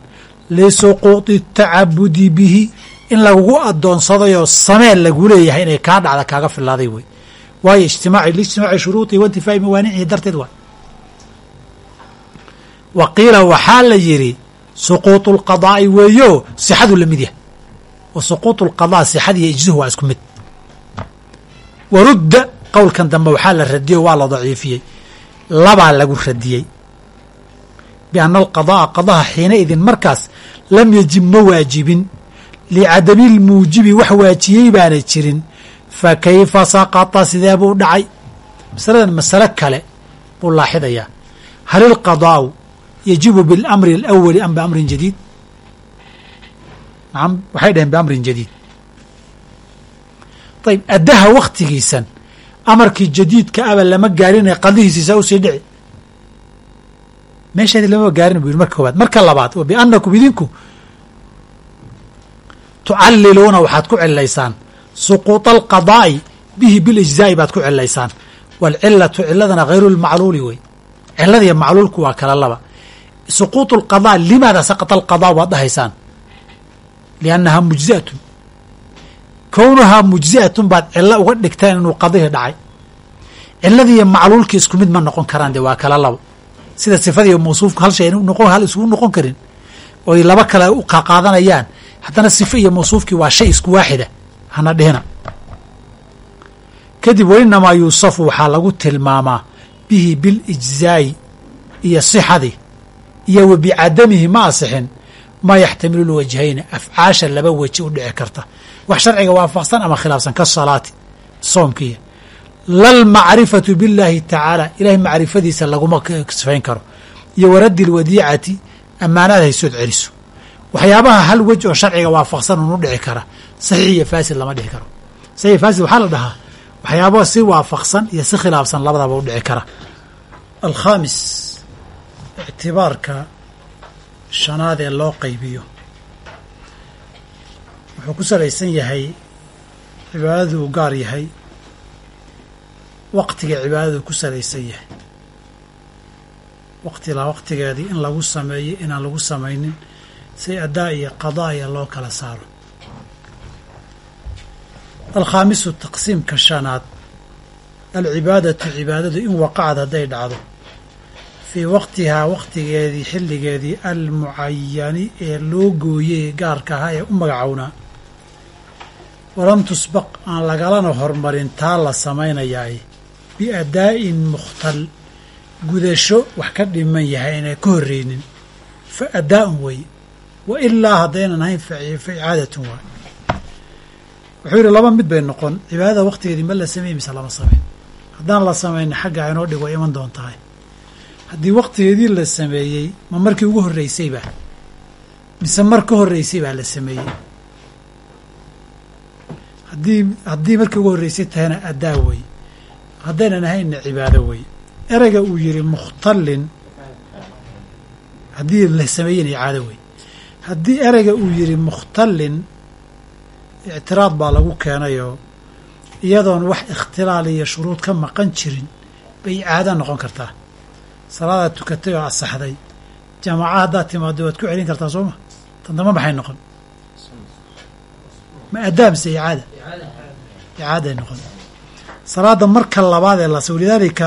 lisuquuطi tacabudi bihi in lagugu adoonsadayoo sameen lagu leeyahay inay kaa dhacda kaaga filaaday wey waayo ijtimaaci liijtimaaci shuruuطihi wa intifaa'i mawaanicihi darteed waay wa qiila waxaa la yidhi suquuط اlqadaa'i weeyo sixadu la mid yahay wa suquuط اlqadaa sixadiiyo ijzuhu waa isku mid warudda qowlkan dambe waxaa la radiyey waa la daciifiyey. Labaa lagu radiyey. Bianna alqadaa'a qadaha xiina idin markaas lam yajib ma waajibin. Licadami lmuujibi wax waajiyey baana jirin. Fa kayfa saqata sidee buu dhacay? Masaladan masalo kale buu laaxidayaa hal ilqadaa'u yajibu biاlamri alawali am biamrin jadiid? Nacam waxay dhaheen biamrin jadiid. Ayb addaha wakhtigiisan amarkii jadiidka aba lama gaarinay qadihiisiisa usii dhici meesheedi lamama gaarin bu yidhi marka koowaad marka labaad wa biannakum idinku tucalliluuna waxaad ku cilaysaan suquuط alqadaa'i bihi bilijzaa'i baad ku cilaysaan waalcilatu ciladana hayru lmacluuli wey ciladiiyo macluulku waa kala laba suquuط اlqadaa limaada saqط alqadaa waad dhahaysaan liannaha mujzi'atun kownahaa mujzi'atun baad cilo uga dhigteen inuu qadihii dhacay. Ciladiiyo macluulkii isku mid ma noqon karaan de waa kala labo sida sifadiiyo mawsuufku hal shay noqon hal isugu noqon karin oy laba kale u qaqaadanayaan haddana sifa iyo mawsuufkii waa shay isku waaxida hana dhihina. Kadib wainamaa yuusafu waxaa lagu tilmaamaa bihi bilijzaa'i iyo sixadii iyo wa bicadamihi ma asixin maa yaxtamilu lwajhayni afcaasha laba weji u dhici karta wax sharciga waafaqsan ama khilaafsan ka salaati soomkiiya lalmacrifatu billaahi tacaala ilahay macrifadiisa laguma sifayn karo. Iyo waraddi lwadiicati ammaanada haysood celiso. Waxyaabaha hal wej oo sharciga waafaqsan un u dhici kara saxiix iyo faasid lama dhici karo. Saxiix faasid waxaa la dhahaa waxyaabaha si waafaqsan iyo si khilaafsan labadaba u dhici kara. Alkhaamis ictibaarka shanaad ee loo qaybiyo wuxuu ku salaysan yahay cibaadadu uu gaar yahay. Waqtiga cibaadadu ku salaysan yahay. Waqtilaa waqtigeedii in lagu sameeyo inaan lagu samaynin si adaa iyo qadaaya loo kala saaro. Alkhaamisu taqsiimka shanaad alcibaadatu cibaadadu in waqacad hadday dhacdo. Fii waqtihaa waqtigeedii xilligeedii almucayani ee loo gooyey gaarka ahaa ee u magacownaa walam tusbaq aan lagalana hormarin taa la samaynayaay. Biadaa'in mukhtal gudasho wax ka dhiman yahay inay ka horreynin. Fa adaa'un weeye wa ilaa haddaynan ahayn fa icaadatun waay wuxuu yidhi laba mid bay noqon cibaadada waqtigeedii ma la sameeyey mise lama sameyn. Haddaan la samayna xagga inoo dhig way iman doontahay. Haddii waqtigeedii la sameeyey ma markii ugu horreysayba mise mar ka horreysay baa la sameeyey haddii haddii markii ugu horreysay tahayna adaa wey haddaynan ahaynna cibaado wey ereyga uu yidhi mukhtallin. Haddii la sameeyeyna icaado wey haddii ereyga uu yidhi mukhtallin ictiraad baa lagu keenayoo iyadoon wax ikhtilaal iyo shuruud ka maqan jirin bay icaado noqon kartaa. Salaadaad tukatay oo asaxday jamaaca haddaad timaado waad ku celin kartaa soo ma? Tandama maxay noqon ma adaa mise icaada? Icaaday noqon. Salaadda marka labaad ee las walidaalika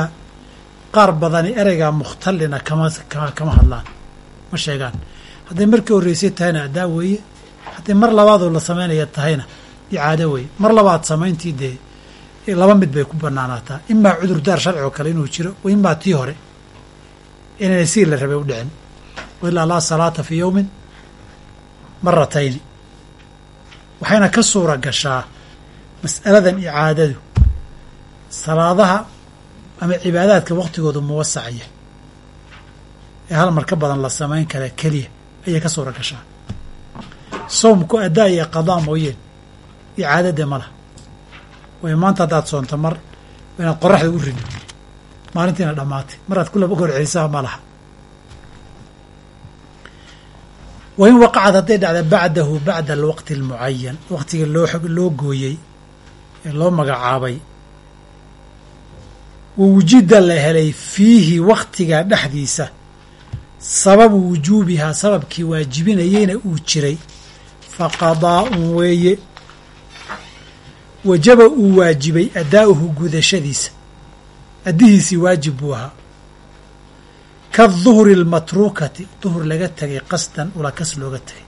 qaar badani ereygaa mukhtallina kama kama hadlaan. Ma sheegaan. Hadday markii horreysay tahayna adaa weeye. Hadday mar labaadoo la samaynaya tahayna icaado weeye. Mar labaad samayntii dee laba mid bay ku banaanaataa imaa cudur daar sharci oo kale inuu jiro wa imaa tii hore inayna sii la rabay u dhicin. Wailaa laa salaata fii yowmin maratayni waxayna ka suura gashaa mas'aladan icaadadu. Salaadaha ama cibaadaadka waqtigoodu muwasacaya ee hal mar ka badan la samayn kara keliya ayay ka suura gashaa. Sawmku adaa iyo qadaa mooyeen icaadadee ma laha. Way maanta haddaad soonto mar inaad qoraxda u ridid maalintiina dhammaatay. Maraad ku laba goor celisaa ma laha wa in waqacad hadday dhacda bacdahu bacda alwaqti almucayan waqtigii loo loo gooyey ee loo magacaabay wa wujida la helay fiihi waktiga dhexdiisa sababu wujuubihaa sababkii waajibinayeyna uu jiray fa qadaa'un weeye wajaba uu waajibay adaa'uhu gudashadiisa addihiisii waajib buu ahaa kaduhri almatruukati duhur laga tegay qasdan ulakas looga tegay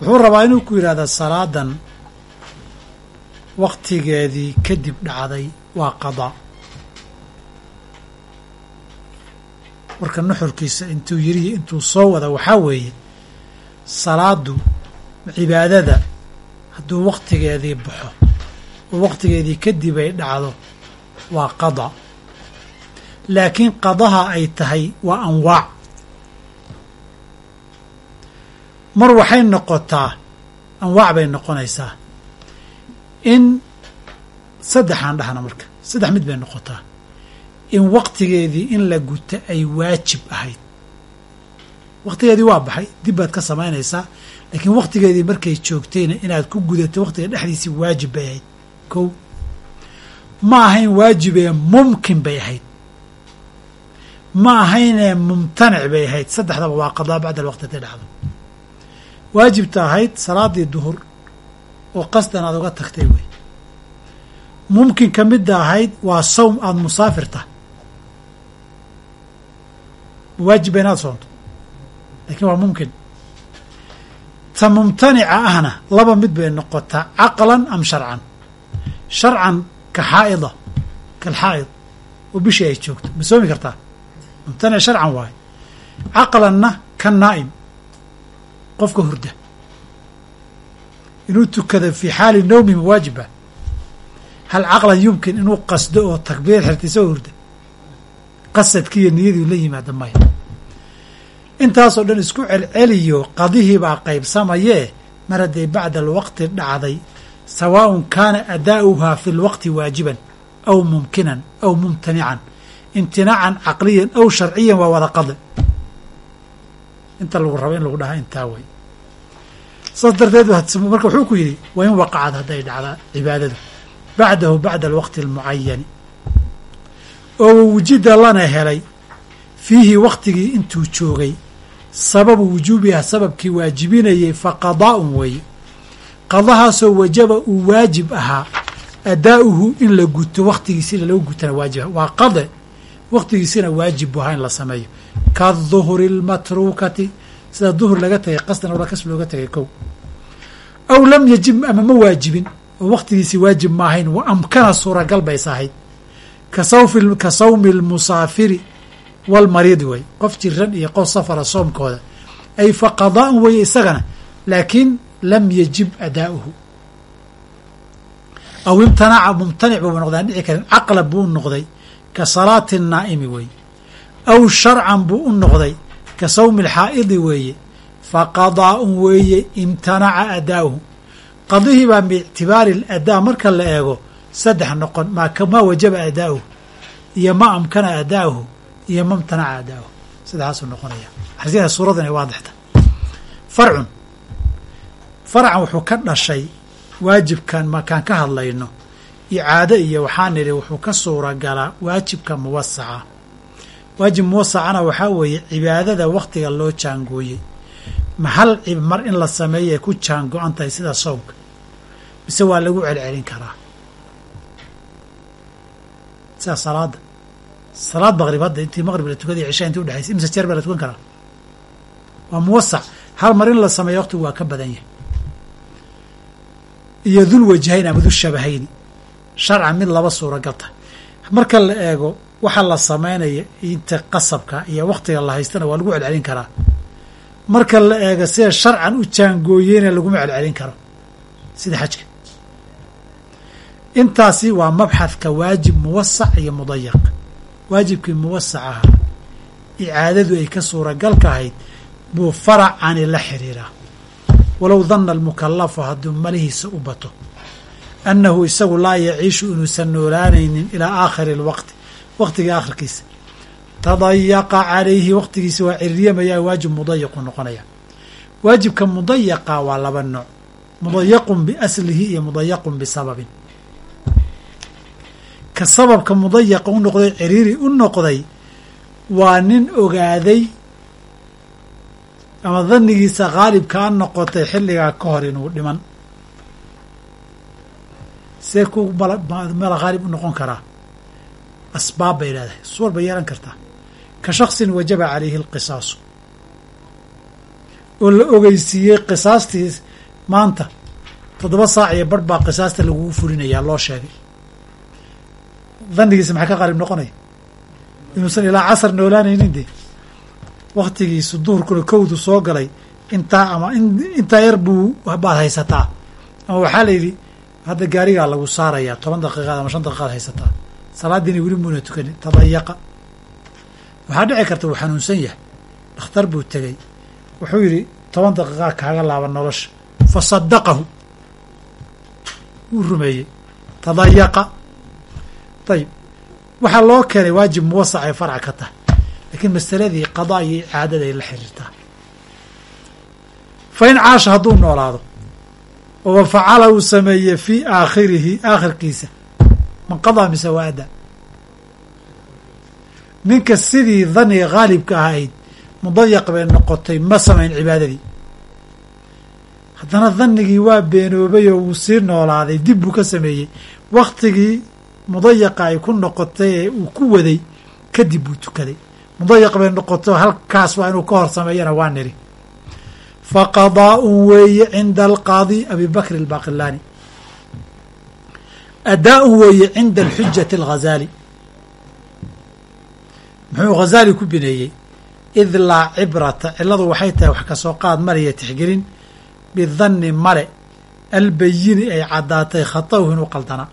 wuxuu rabaa inuu ku yidhahda salaadan waktigeedii kadib dhacday waa qadaa marka nuxurkiisa intuu yirihi intuu soo wada waxaa weeye salaadu cibaadada hadduu waktigeedii baxo oo waktigeedii kadib ay dhacdo waa qada laakiin qadaha ay tahay waa anwaac. Mar waxay noqotaa anwaac bay noqonaysaa. In saddexaan dhahna marka saddex mid bay noqotaa. In waktigeedii in la guto ay waajib ahayd. Waktigeedii waa baxay dib baad ka samaynaysaa laakiin waktigeedii markay joogtayna inaad ku gudato waktiga dhexdiisii waajib bay ahayd. Kow ma ahayn waajibee mumkin bay ahayd ma ahaynee mumtanic bay ahayd. Saddexdaba waa qadaa bacda alwaqti haday dhacdo waajibta ahayd salaadii duhur oo qasdan aad uga tagtay wey mumkinka midda ahayd waa sawm aada musaafirta waajibba inaad soonto lakiin waa mumkin. Ta mumtanica ahna laba mid bay noqotaa caqlan am sharcan. Sharcan ka xaa'ida kalxaa'id oo bishii ay joogto. Ma soomi kartaa mumtanic sharcan waayo caqlanna ka naa'im. Qofka hurda. Inuu tukado fii xaali nawmi waajiba. Hal caqlan yumkin inuu qasdo oo takbiir xirta isagoo hurda? Qasadkii iyo niyadii la yimaada maya. Intaasoo dhan isku celceliyo qadihii baa qaybsamayee mar hadday bacda alwaqti dhacday sawaaءun kaana adaa'uhaa fi lwaqti waajiban aw mumkinan aw mumtanican imtinaacan caqliyan aw sharciyan waa wada qadi inta lagu rabo in lagu dhahaa intaa way. Saas darteed marka wuxuu ku yidhi wain waqacad hadday dhacdaa cibaadadu. Bacdahu bacda alwaqti almucayani oo wujida lana helay fiihi waktigii intuu joogay. Sababu wujuubiha sababkii waajibinayay fa qadaa'un weeye. Qadahaasoo wajaba uu waajib ahaa adaa'uhu in la guto wakhtigiisina lagu gutana waajiba waa qade waqtigiisina waajib bu ahaa in la sameeyo. Kaduhuri lmatruukati sida duhur laga tagay qasdan o lakas looga tagay kow. Aw lam yajib ama ma waajibin oo waqtigiisi waajib ma ahayn wa amkana suuragal baysa ahayd ka sawmi lmusaafiri walmariidi wey qof jiran iyo qof safara soomkooda. Ay fa qadaa'un weeye isagana laakiin lam yajib adaa'uhu. Aw imtanaaca mumtanic buuba noqdaan dhici karin caqla buu noqday ka salaati naa'imi weeye. Aw sharcan buu u noqday ka sawmi alxaa'idi weeye fa qadaa'un weeye imtanaca adaa'uhu qadihii baa biictibaari aladaa marka la eego saddex noqon maa wajaba adaa'uhu iyo ma amkana adaa'uhu iyo ma imtanaca adaa'uhu saddexaasuu noqonaya xasina suuradan ay waadixta farcun. Farcan wuxuu ka dhashay waajibkan markaan ka hadlayno icaado iyo waxaa nidhi wuxuu ka suura galaa waajibka muwasaca. Waajib muwasacana waxaa weeye cibaadada wakhtiga loo jaangooyey. Ma hal mar in la sameeyay ku jaango-an tahay sida soomka mise waa lagu celcelin karaa? Sida salaada salaad maqrib hadda intii maqrib la tukada cisha intii udhexaysay imse jeer baa la tukan karaa? Waa muwasac. Hal mar in la sameeyo waqtigu waa ka badan yahay. Iyo dul wajhayn ama dul shabahayni sharcan mid laba suuragal tahay. Marka la eego waxa la samaynaya inta qasabka iyo waktiga la haystana waa lagu celcelin karaa. Marka la eego sida sharcan u jaangooyeyna laguma celcelin karo sida xajka. Intaasi waa mabxadka waajib muwasac iyo mudayaq. Waajibkii muwasac ahaa icaadadu ay ka suuragalka ahayd buu faracani la xiriiraa walow dana almukalafu hadduu malihiisa u bato annahu isagu laa yaciishu inuusan noolaanaynin ilaa aakhiri alwaqti waqtiga aakhirkiisa tadayaqa calayhi waqtigiisa waa ciryamayaa waajib mudayaqu noqonaya waajibka mudayaqa waa laba nooc mudayaqun biaslihi iyo mudayaqun bisababin ka sababka mudayaqa u noqday ciriiri u noqday waa nin ogaaday ama danigiisa khaalibkaa noqotay xilligaa ka hor inuu dhiman see ku mala khaalib u noqon karaa asbaab bay leedahay. Suwar bay yeelan kartaa ka shaksin wajaba calayhi alqisaasu oo la ogeysiiyey qisaastii maanta toddoba saac iyo barh baa qisaasta lagugu fulinayaa loo sheegay. Danigiisa maxaa ka qaalib noqonaya inuusan ilaa casar noolaanaynin de waktigiisu duhurkuna kowdu soo galay. Intaa ama intaa yar buu baad haysataa. Ama waxaa la yidhi hadda gaarigaa lagu saarayaa toban daqiiqaad ama shan daqiiqaad haysataa salaadiina weli muuna tukanin tadayaqa waxaa dhici karta uu xanuunsan yahay. Dhakhtar buu tegey wuxuu yidhi toban daqiiqaa kaaga laaban nolosha fa sadaqahu wuu rumeeyey. Tadayaqa ayib waxaa loo keenay waajib muwasac ay farca ka tahay. Lakiin masaladii qadaa iyo icaadada ay la xiriirtaa. Fa in caasha hadduu noolaado oo facala uu sameeye fii aakhirihi aakhirkiisa man qadaa mise waa ada ninka sidii daniga khaalibka ahayd mudayaq bay noqotay ma samayn cibaadadii haddana danigii waa beenoobay oo wuu sii noolaaday dib buu ka sameeyey waktigii mudayaqa ay ku noqotay ee uu ku waday kadib buu tukaday mudayaq bay noqoto halkaas waa inuu ka hor sameeyana waa niri fa qadaa'un weeye cinda alqaadi abi bakri albaqilaani adaa-un weeye cinda alxujati alghazaali muxuu ghazaali ku bineeyey id laa cibrata ciladu waxay tahay wax ka soo qaad maraya tixgelin bidanni male albayini ay caddaatay khatahu inuu qaldanaa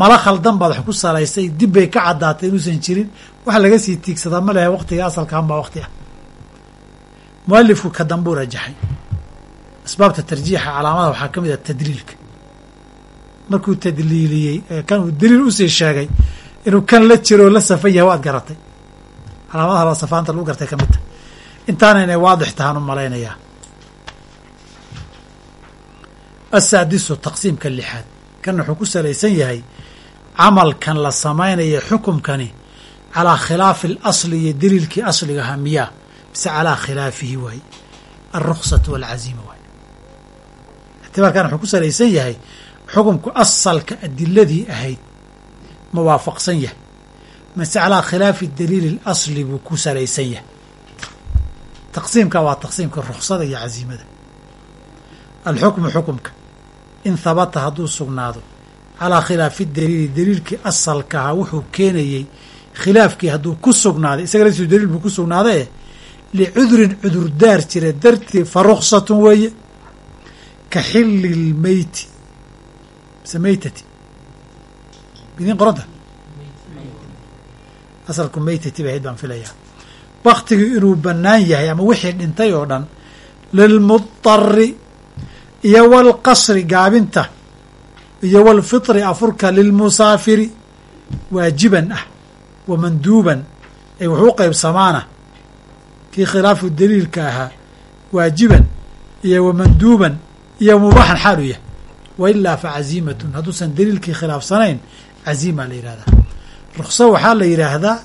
mala khaldan baad wax ku salaysay dib bay ka caddaatay inuusan jirin wax laga sii tiigsadaa ma lehe waktiga asalkaan baa wakti ah mualifku ka dambuu rajaxay. Asbaabta tarjiixa calaamada waxaa ka mid ah tadliilka. Markuu tadliiliyey kan uu daliil u sii sheegay inuu kan la jiro oo la safan yahay waad garatay. Calaamadaha la safaanta lagu gartay ka tahay intaana inay waadix tahaan u malaynayaa asaadisu taqsiimka lixaad. Kan wuxuu ku salaysan yahay camalkan la samaynaya xukumkani calaa khilaafi alasli iyo daliilkii asligahaa miyaa mise calaa khilaafihi waaye alruksatu walcaziima waaye ictibaarkan wuxuu ku salaysan yahay xukumku asalka adiladii ahayd ma waafaqsan yahay mase calaa khilaafi daliili اlasli buu ku salaysan yahay taqsiimka waa taqsiimka ruksada iyo caziimada alxukmu xukumka in habata hadduu sugnaado calaa khilaafi daliili daliilkii asalka ahaa wuxuu keenayey khilaafkii hadduu ku sugnaaday isaga laftiisu daliil buu ku sugnaadae licudrin cudurdaar jira dartii fa ruksatun weeye ka xilli lmeyti mise meytati idiin qoranta asalku meytati bay ahayd baan filayaa baktigii inuu bannaan yahay ama wixii dhintay oo dhan lilmudari iyo walqasri gaabinta iyo walfitri afurka lilmusaafiri waajiban ah wa manduuban ay wax u qaybsamaana kii khilaafu daliilka ahaa waajiban iyo wa manduuban iyo mubaaxan xaalu yahay. Wa ilaa fa caziimatun hadduusan daliilkii khilaafsanayn caziima la yidhahdaa rukso waxaa la yidhaahdaa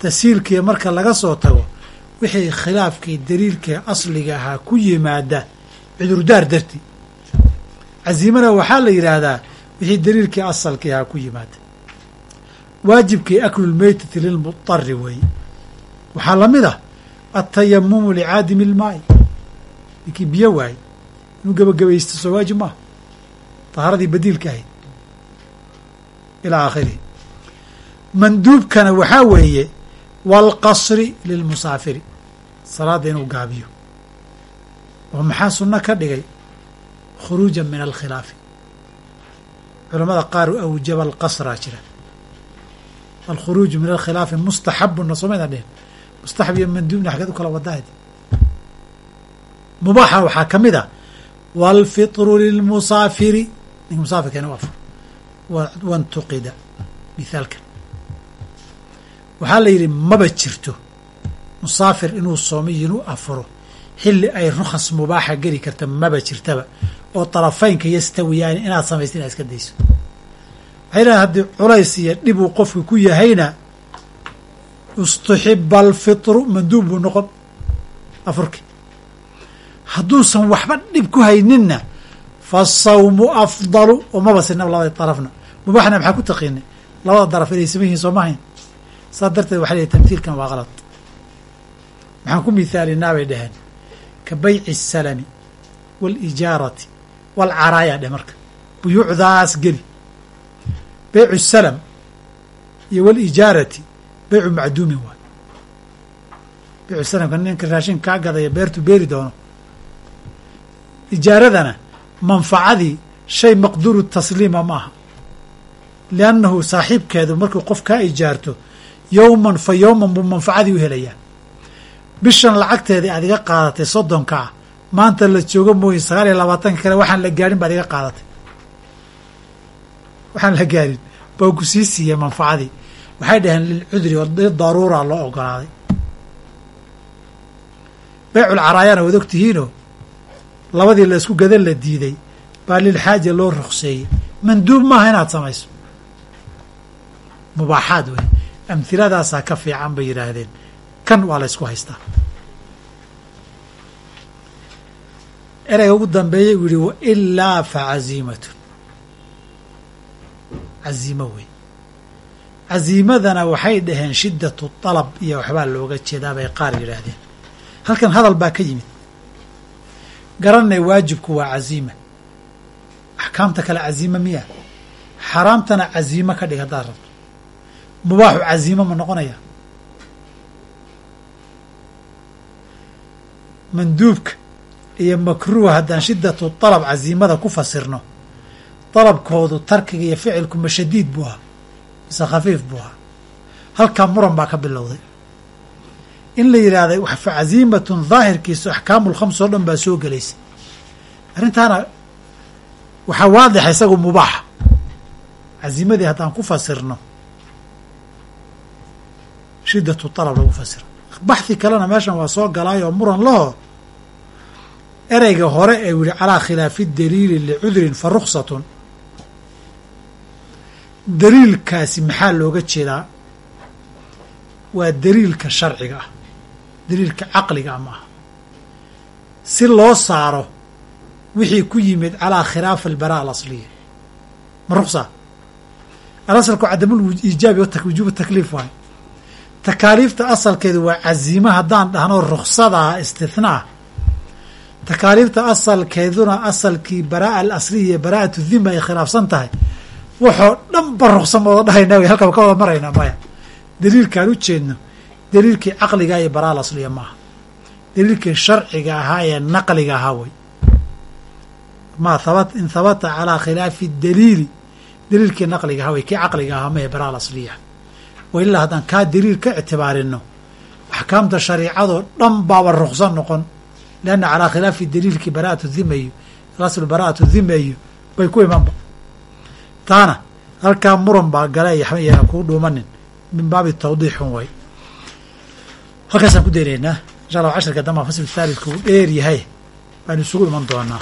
tasiilkii marka laga soo tago wixii khilaafkii daliilkii asliga ahaa ku yimaada cudurdaar darti. Caziimana waxaa la yidhaahdaa wixii daliilkii asalkii ahaa ku yimaada. Waajibkii aklulmeytati lilmudari weeye waxaa la mid ah atayamumu licaadimi ilmaa'i ninkii biyo waayey inuu gebagabaysto soo waajib maaha tahaaradii badiilka ahayd ilaa aakhirihi manduubkana waxaa weeye waalqasri lilmusaafiri salaadda inuu gaabiyo oo maxaa sunno ka dhigay khuruujan min alkhilaafi culamada qaar awjaba alqasraa jira alkhuruuju min alkhilaafi mustaxabuna somayna dhehen mustaxab iyo manduubna xageed u kala wadaahd mubaaxa waxaa ka mid a waalfitru lilmusaafiri ninka musaafirkeena u afur wantuqida mithaalkan waxaa la yidhi maba jirto musaafir inuu soomiyo inuu afuro xilli ay rukhas mubaaxa geli karta maba jirtaba oo طarafaynka yastawiyaani inaad samaysa inaad iska dayso. Waxay dhahan haddii culays iyo dhib uu qofku ku yahayna istuxiba alfitru manduub buu noqon afurki hadduusan waxba dhib ku hayninna faasawmu afdalu oo maba sinaba labada darafna mubaaxna maxaa ku taqiinay labada daraf inay sama yihiin soo ma hayn saas darteed waxa leeyahy tamhiilkan waa kalad maxaan ku mithaalinaa bay dhaheen ka bayci الsalami wاlijaarati wاlcaraaya dheh marka buyuucdaas geli beycu salam iyo wاlijaarati beycu macduumin waay. Beycu salamka ninka raashin kaa gadaya beertu beeri doono. Ijaaradana manfacadii shay maqduuru tasliima ma aha. Liannahu saaxiibkeedu markuu qof kaa ijaarto yowman fa yowman buu manfacadii u helayaa. Bishan lacagteedii aad iga qaadatay soddonka ah maanta la joogo mooye sagaal iyo labaatanka kale waxaan la gaadhin baad iga qaadatay. Waxaan la gaadhin baa ku sii siiyey manfacadii waxay dhaheen lilcudri lidaruura loo ogolaaday. Beycul caraayana waad og tihiinoo labadii la isku gadan la diiday baa lilxaaja loo ruqseeyey. Manduub maaha inaad samayso. Mubaaxaad wey amhiladaasaa ka fiican bay yidhaahdeen. Kan waa la ysku haystaa. Ereyga ugu dambeeyay uu yihi wailaa fa caziimatun caziimo wey caziimadana waxay dhaheen shiddatu dalab iyo waxbaa looga jeedaa bay qaar yidhaahdeen. Halkan hadal baa ka yimid. Garanay waajibku waa caziima axkaamta kale caziima miya xaraamtana caziimo ka dhig haddaad rabto. Mubaaxu caziimo ma noqonaya. Manduubka iyo makruuha haddaan shiddatu dalab caziimada ku fasirno dalabkoodu tarkiga iyo ficilku ma shadiid buu ahaa mise khafiif buu ahaa. Halkaa muran baa ka bilowday. In la yidhaahday fa caziimatun daahirkiisu axkaamul khams oo dhan baa soo gelaysa arrintaana waxaa waadixa isagu mubaaxa caziimadii haddaan ku fasirno shiddatu dalab lagu fasiro. Baxhi kalena meeshan waa soo galaay oo muran laho. Ereyga hore ee yihi calaa khilaafi daliili licudrin fa ruksatun daliilkaasi maxaa looga jeedaa? Waa daliilka sharciga ah daliilka caqliga ah maaha. Si loo saaro wixii ku yimid calaa khilaafi albaraa alasliya. Ma ruksa alasalku cadamul iijaabi wujuubu takliif waay. Takaaliifta asalkeedu waa caziima haddaan dhahno ruksadaa istithnaa takaaliifta asalkeeduna asalkii baraa alasliya iyo baraa'atu dhima ay khilaafsan tahay waxoo dhan ba ruksa mooda dhahaynaa wy halkaba ka wada maraynaa maya. Daliilkaan u jeedno daliilkii caqliga iyo baraa alasliya maaha. Daliilkii sharciga ahaa ee naqliga ahaa way. Ma habat in habata calaa khilaafi daliili daliilkii naqliga ahaa way kii caqliga ahaa mahe baraa alasliya wa ilaa haddaan kaa daliil ka ictibaarino axkaamta shariicadoo dhan baaba rukso noqon. Lianna calaa khilaafi daliilkii iyo aslu baraa'atu dhima iyo bay ku imanba taana. Halkaa muran baa gala yana kuu dhuumanin. Min baabi tawdiixun way. Halkaasaan ku daynaynaa insha allah casharka dambaa fasl thalidka uu dheer yahay baanu isugu iman doonaa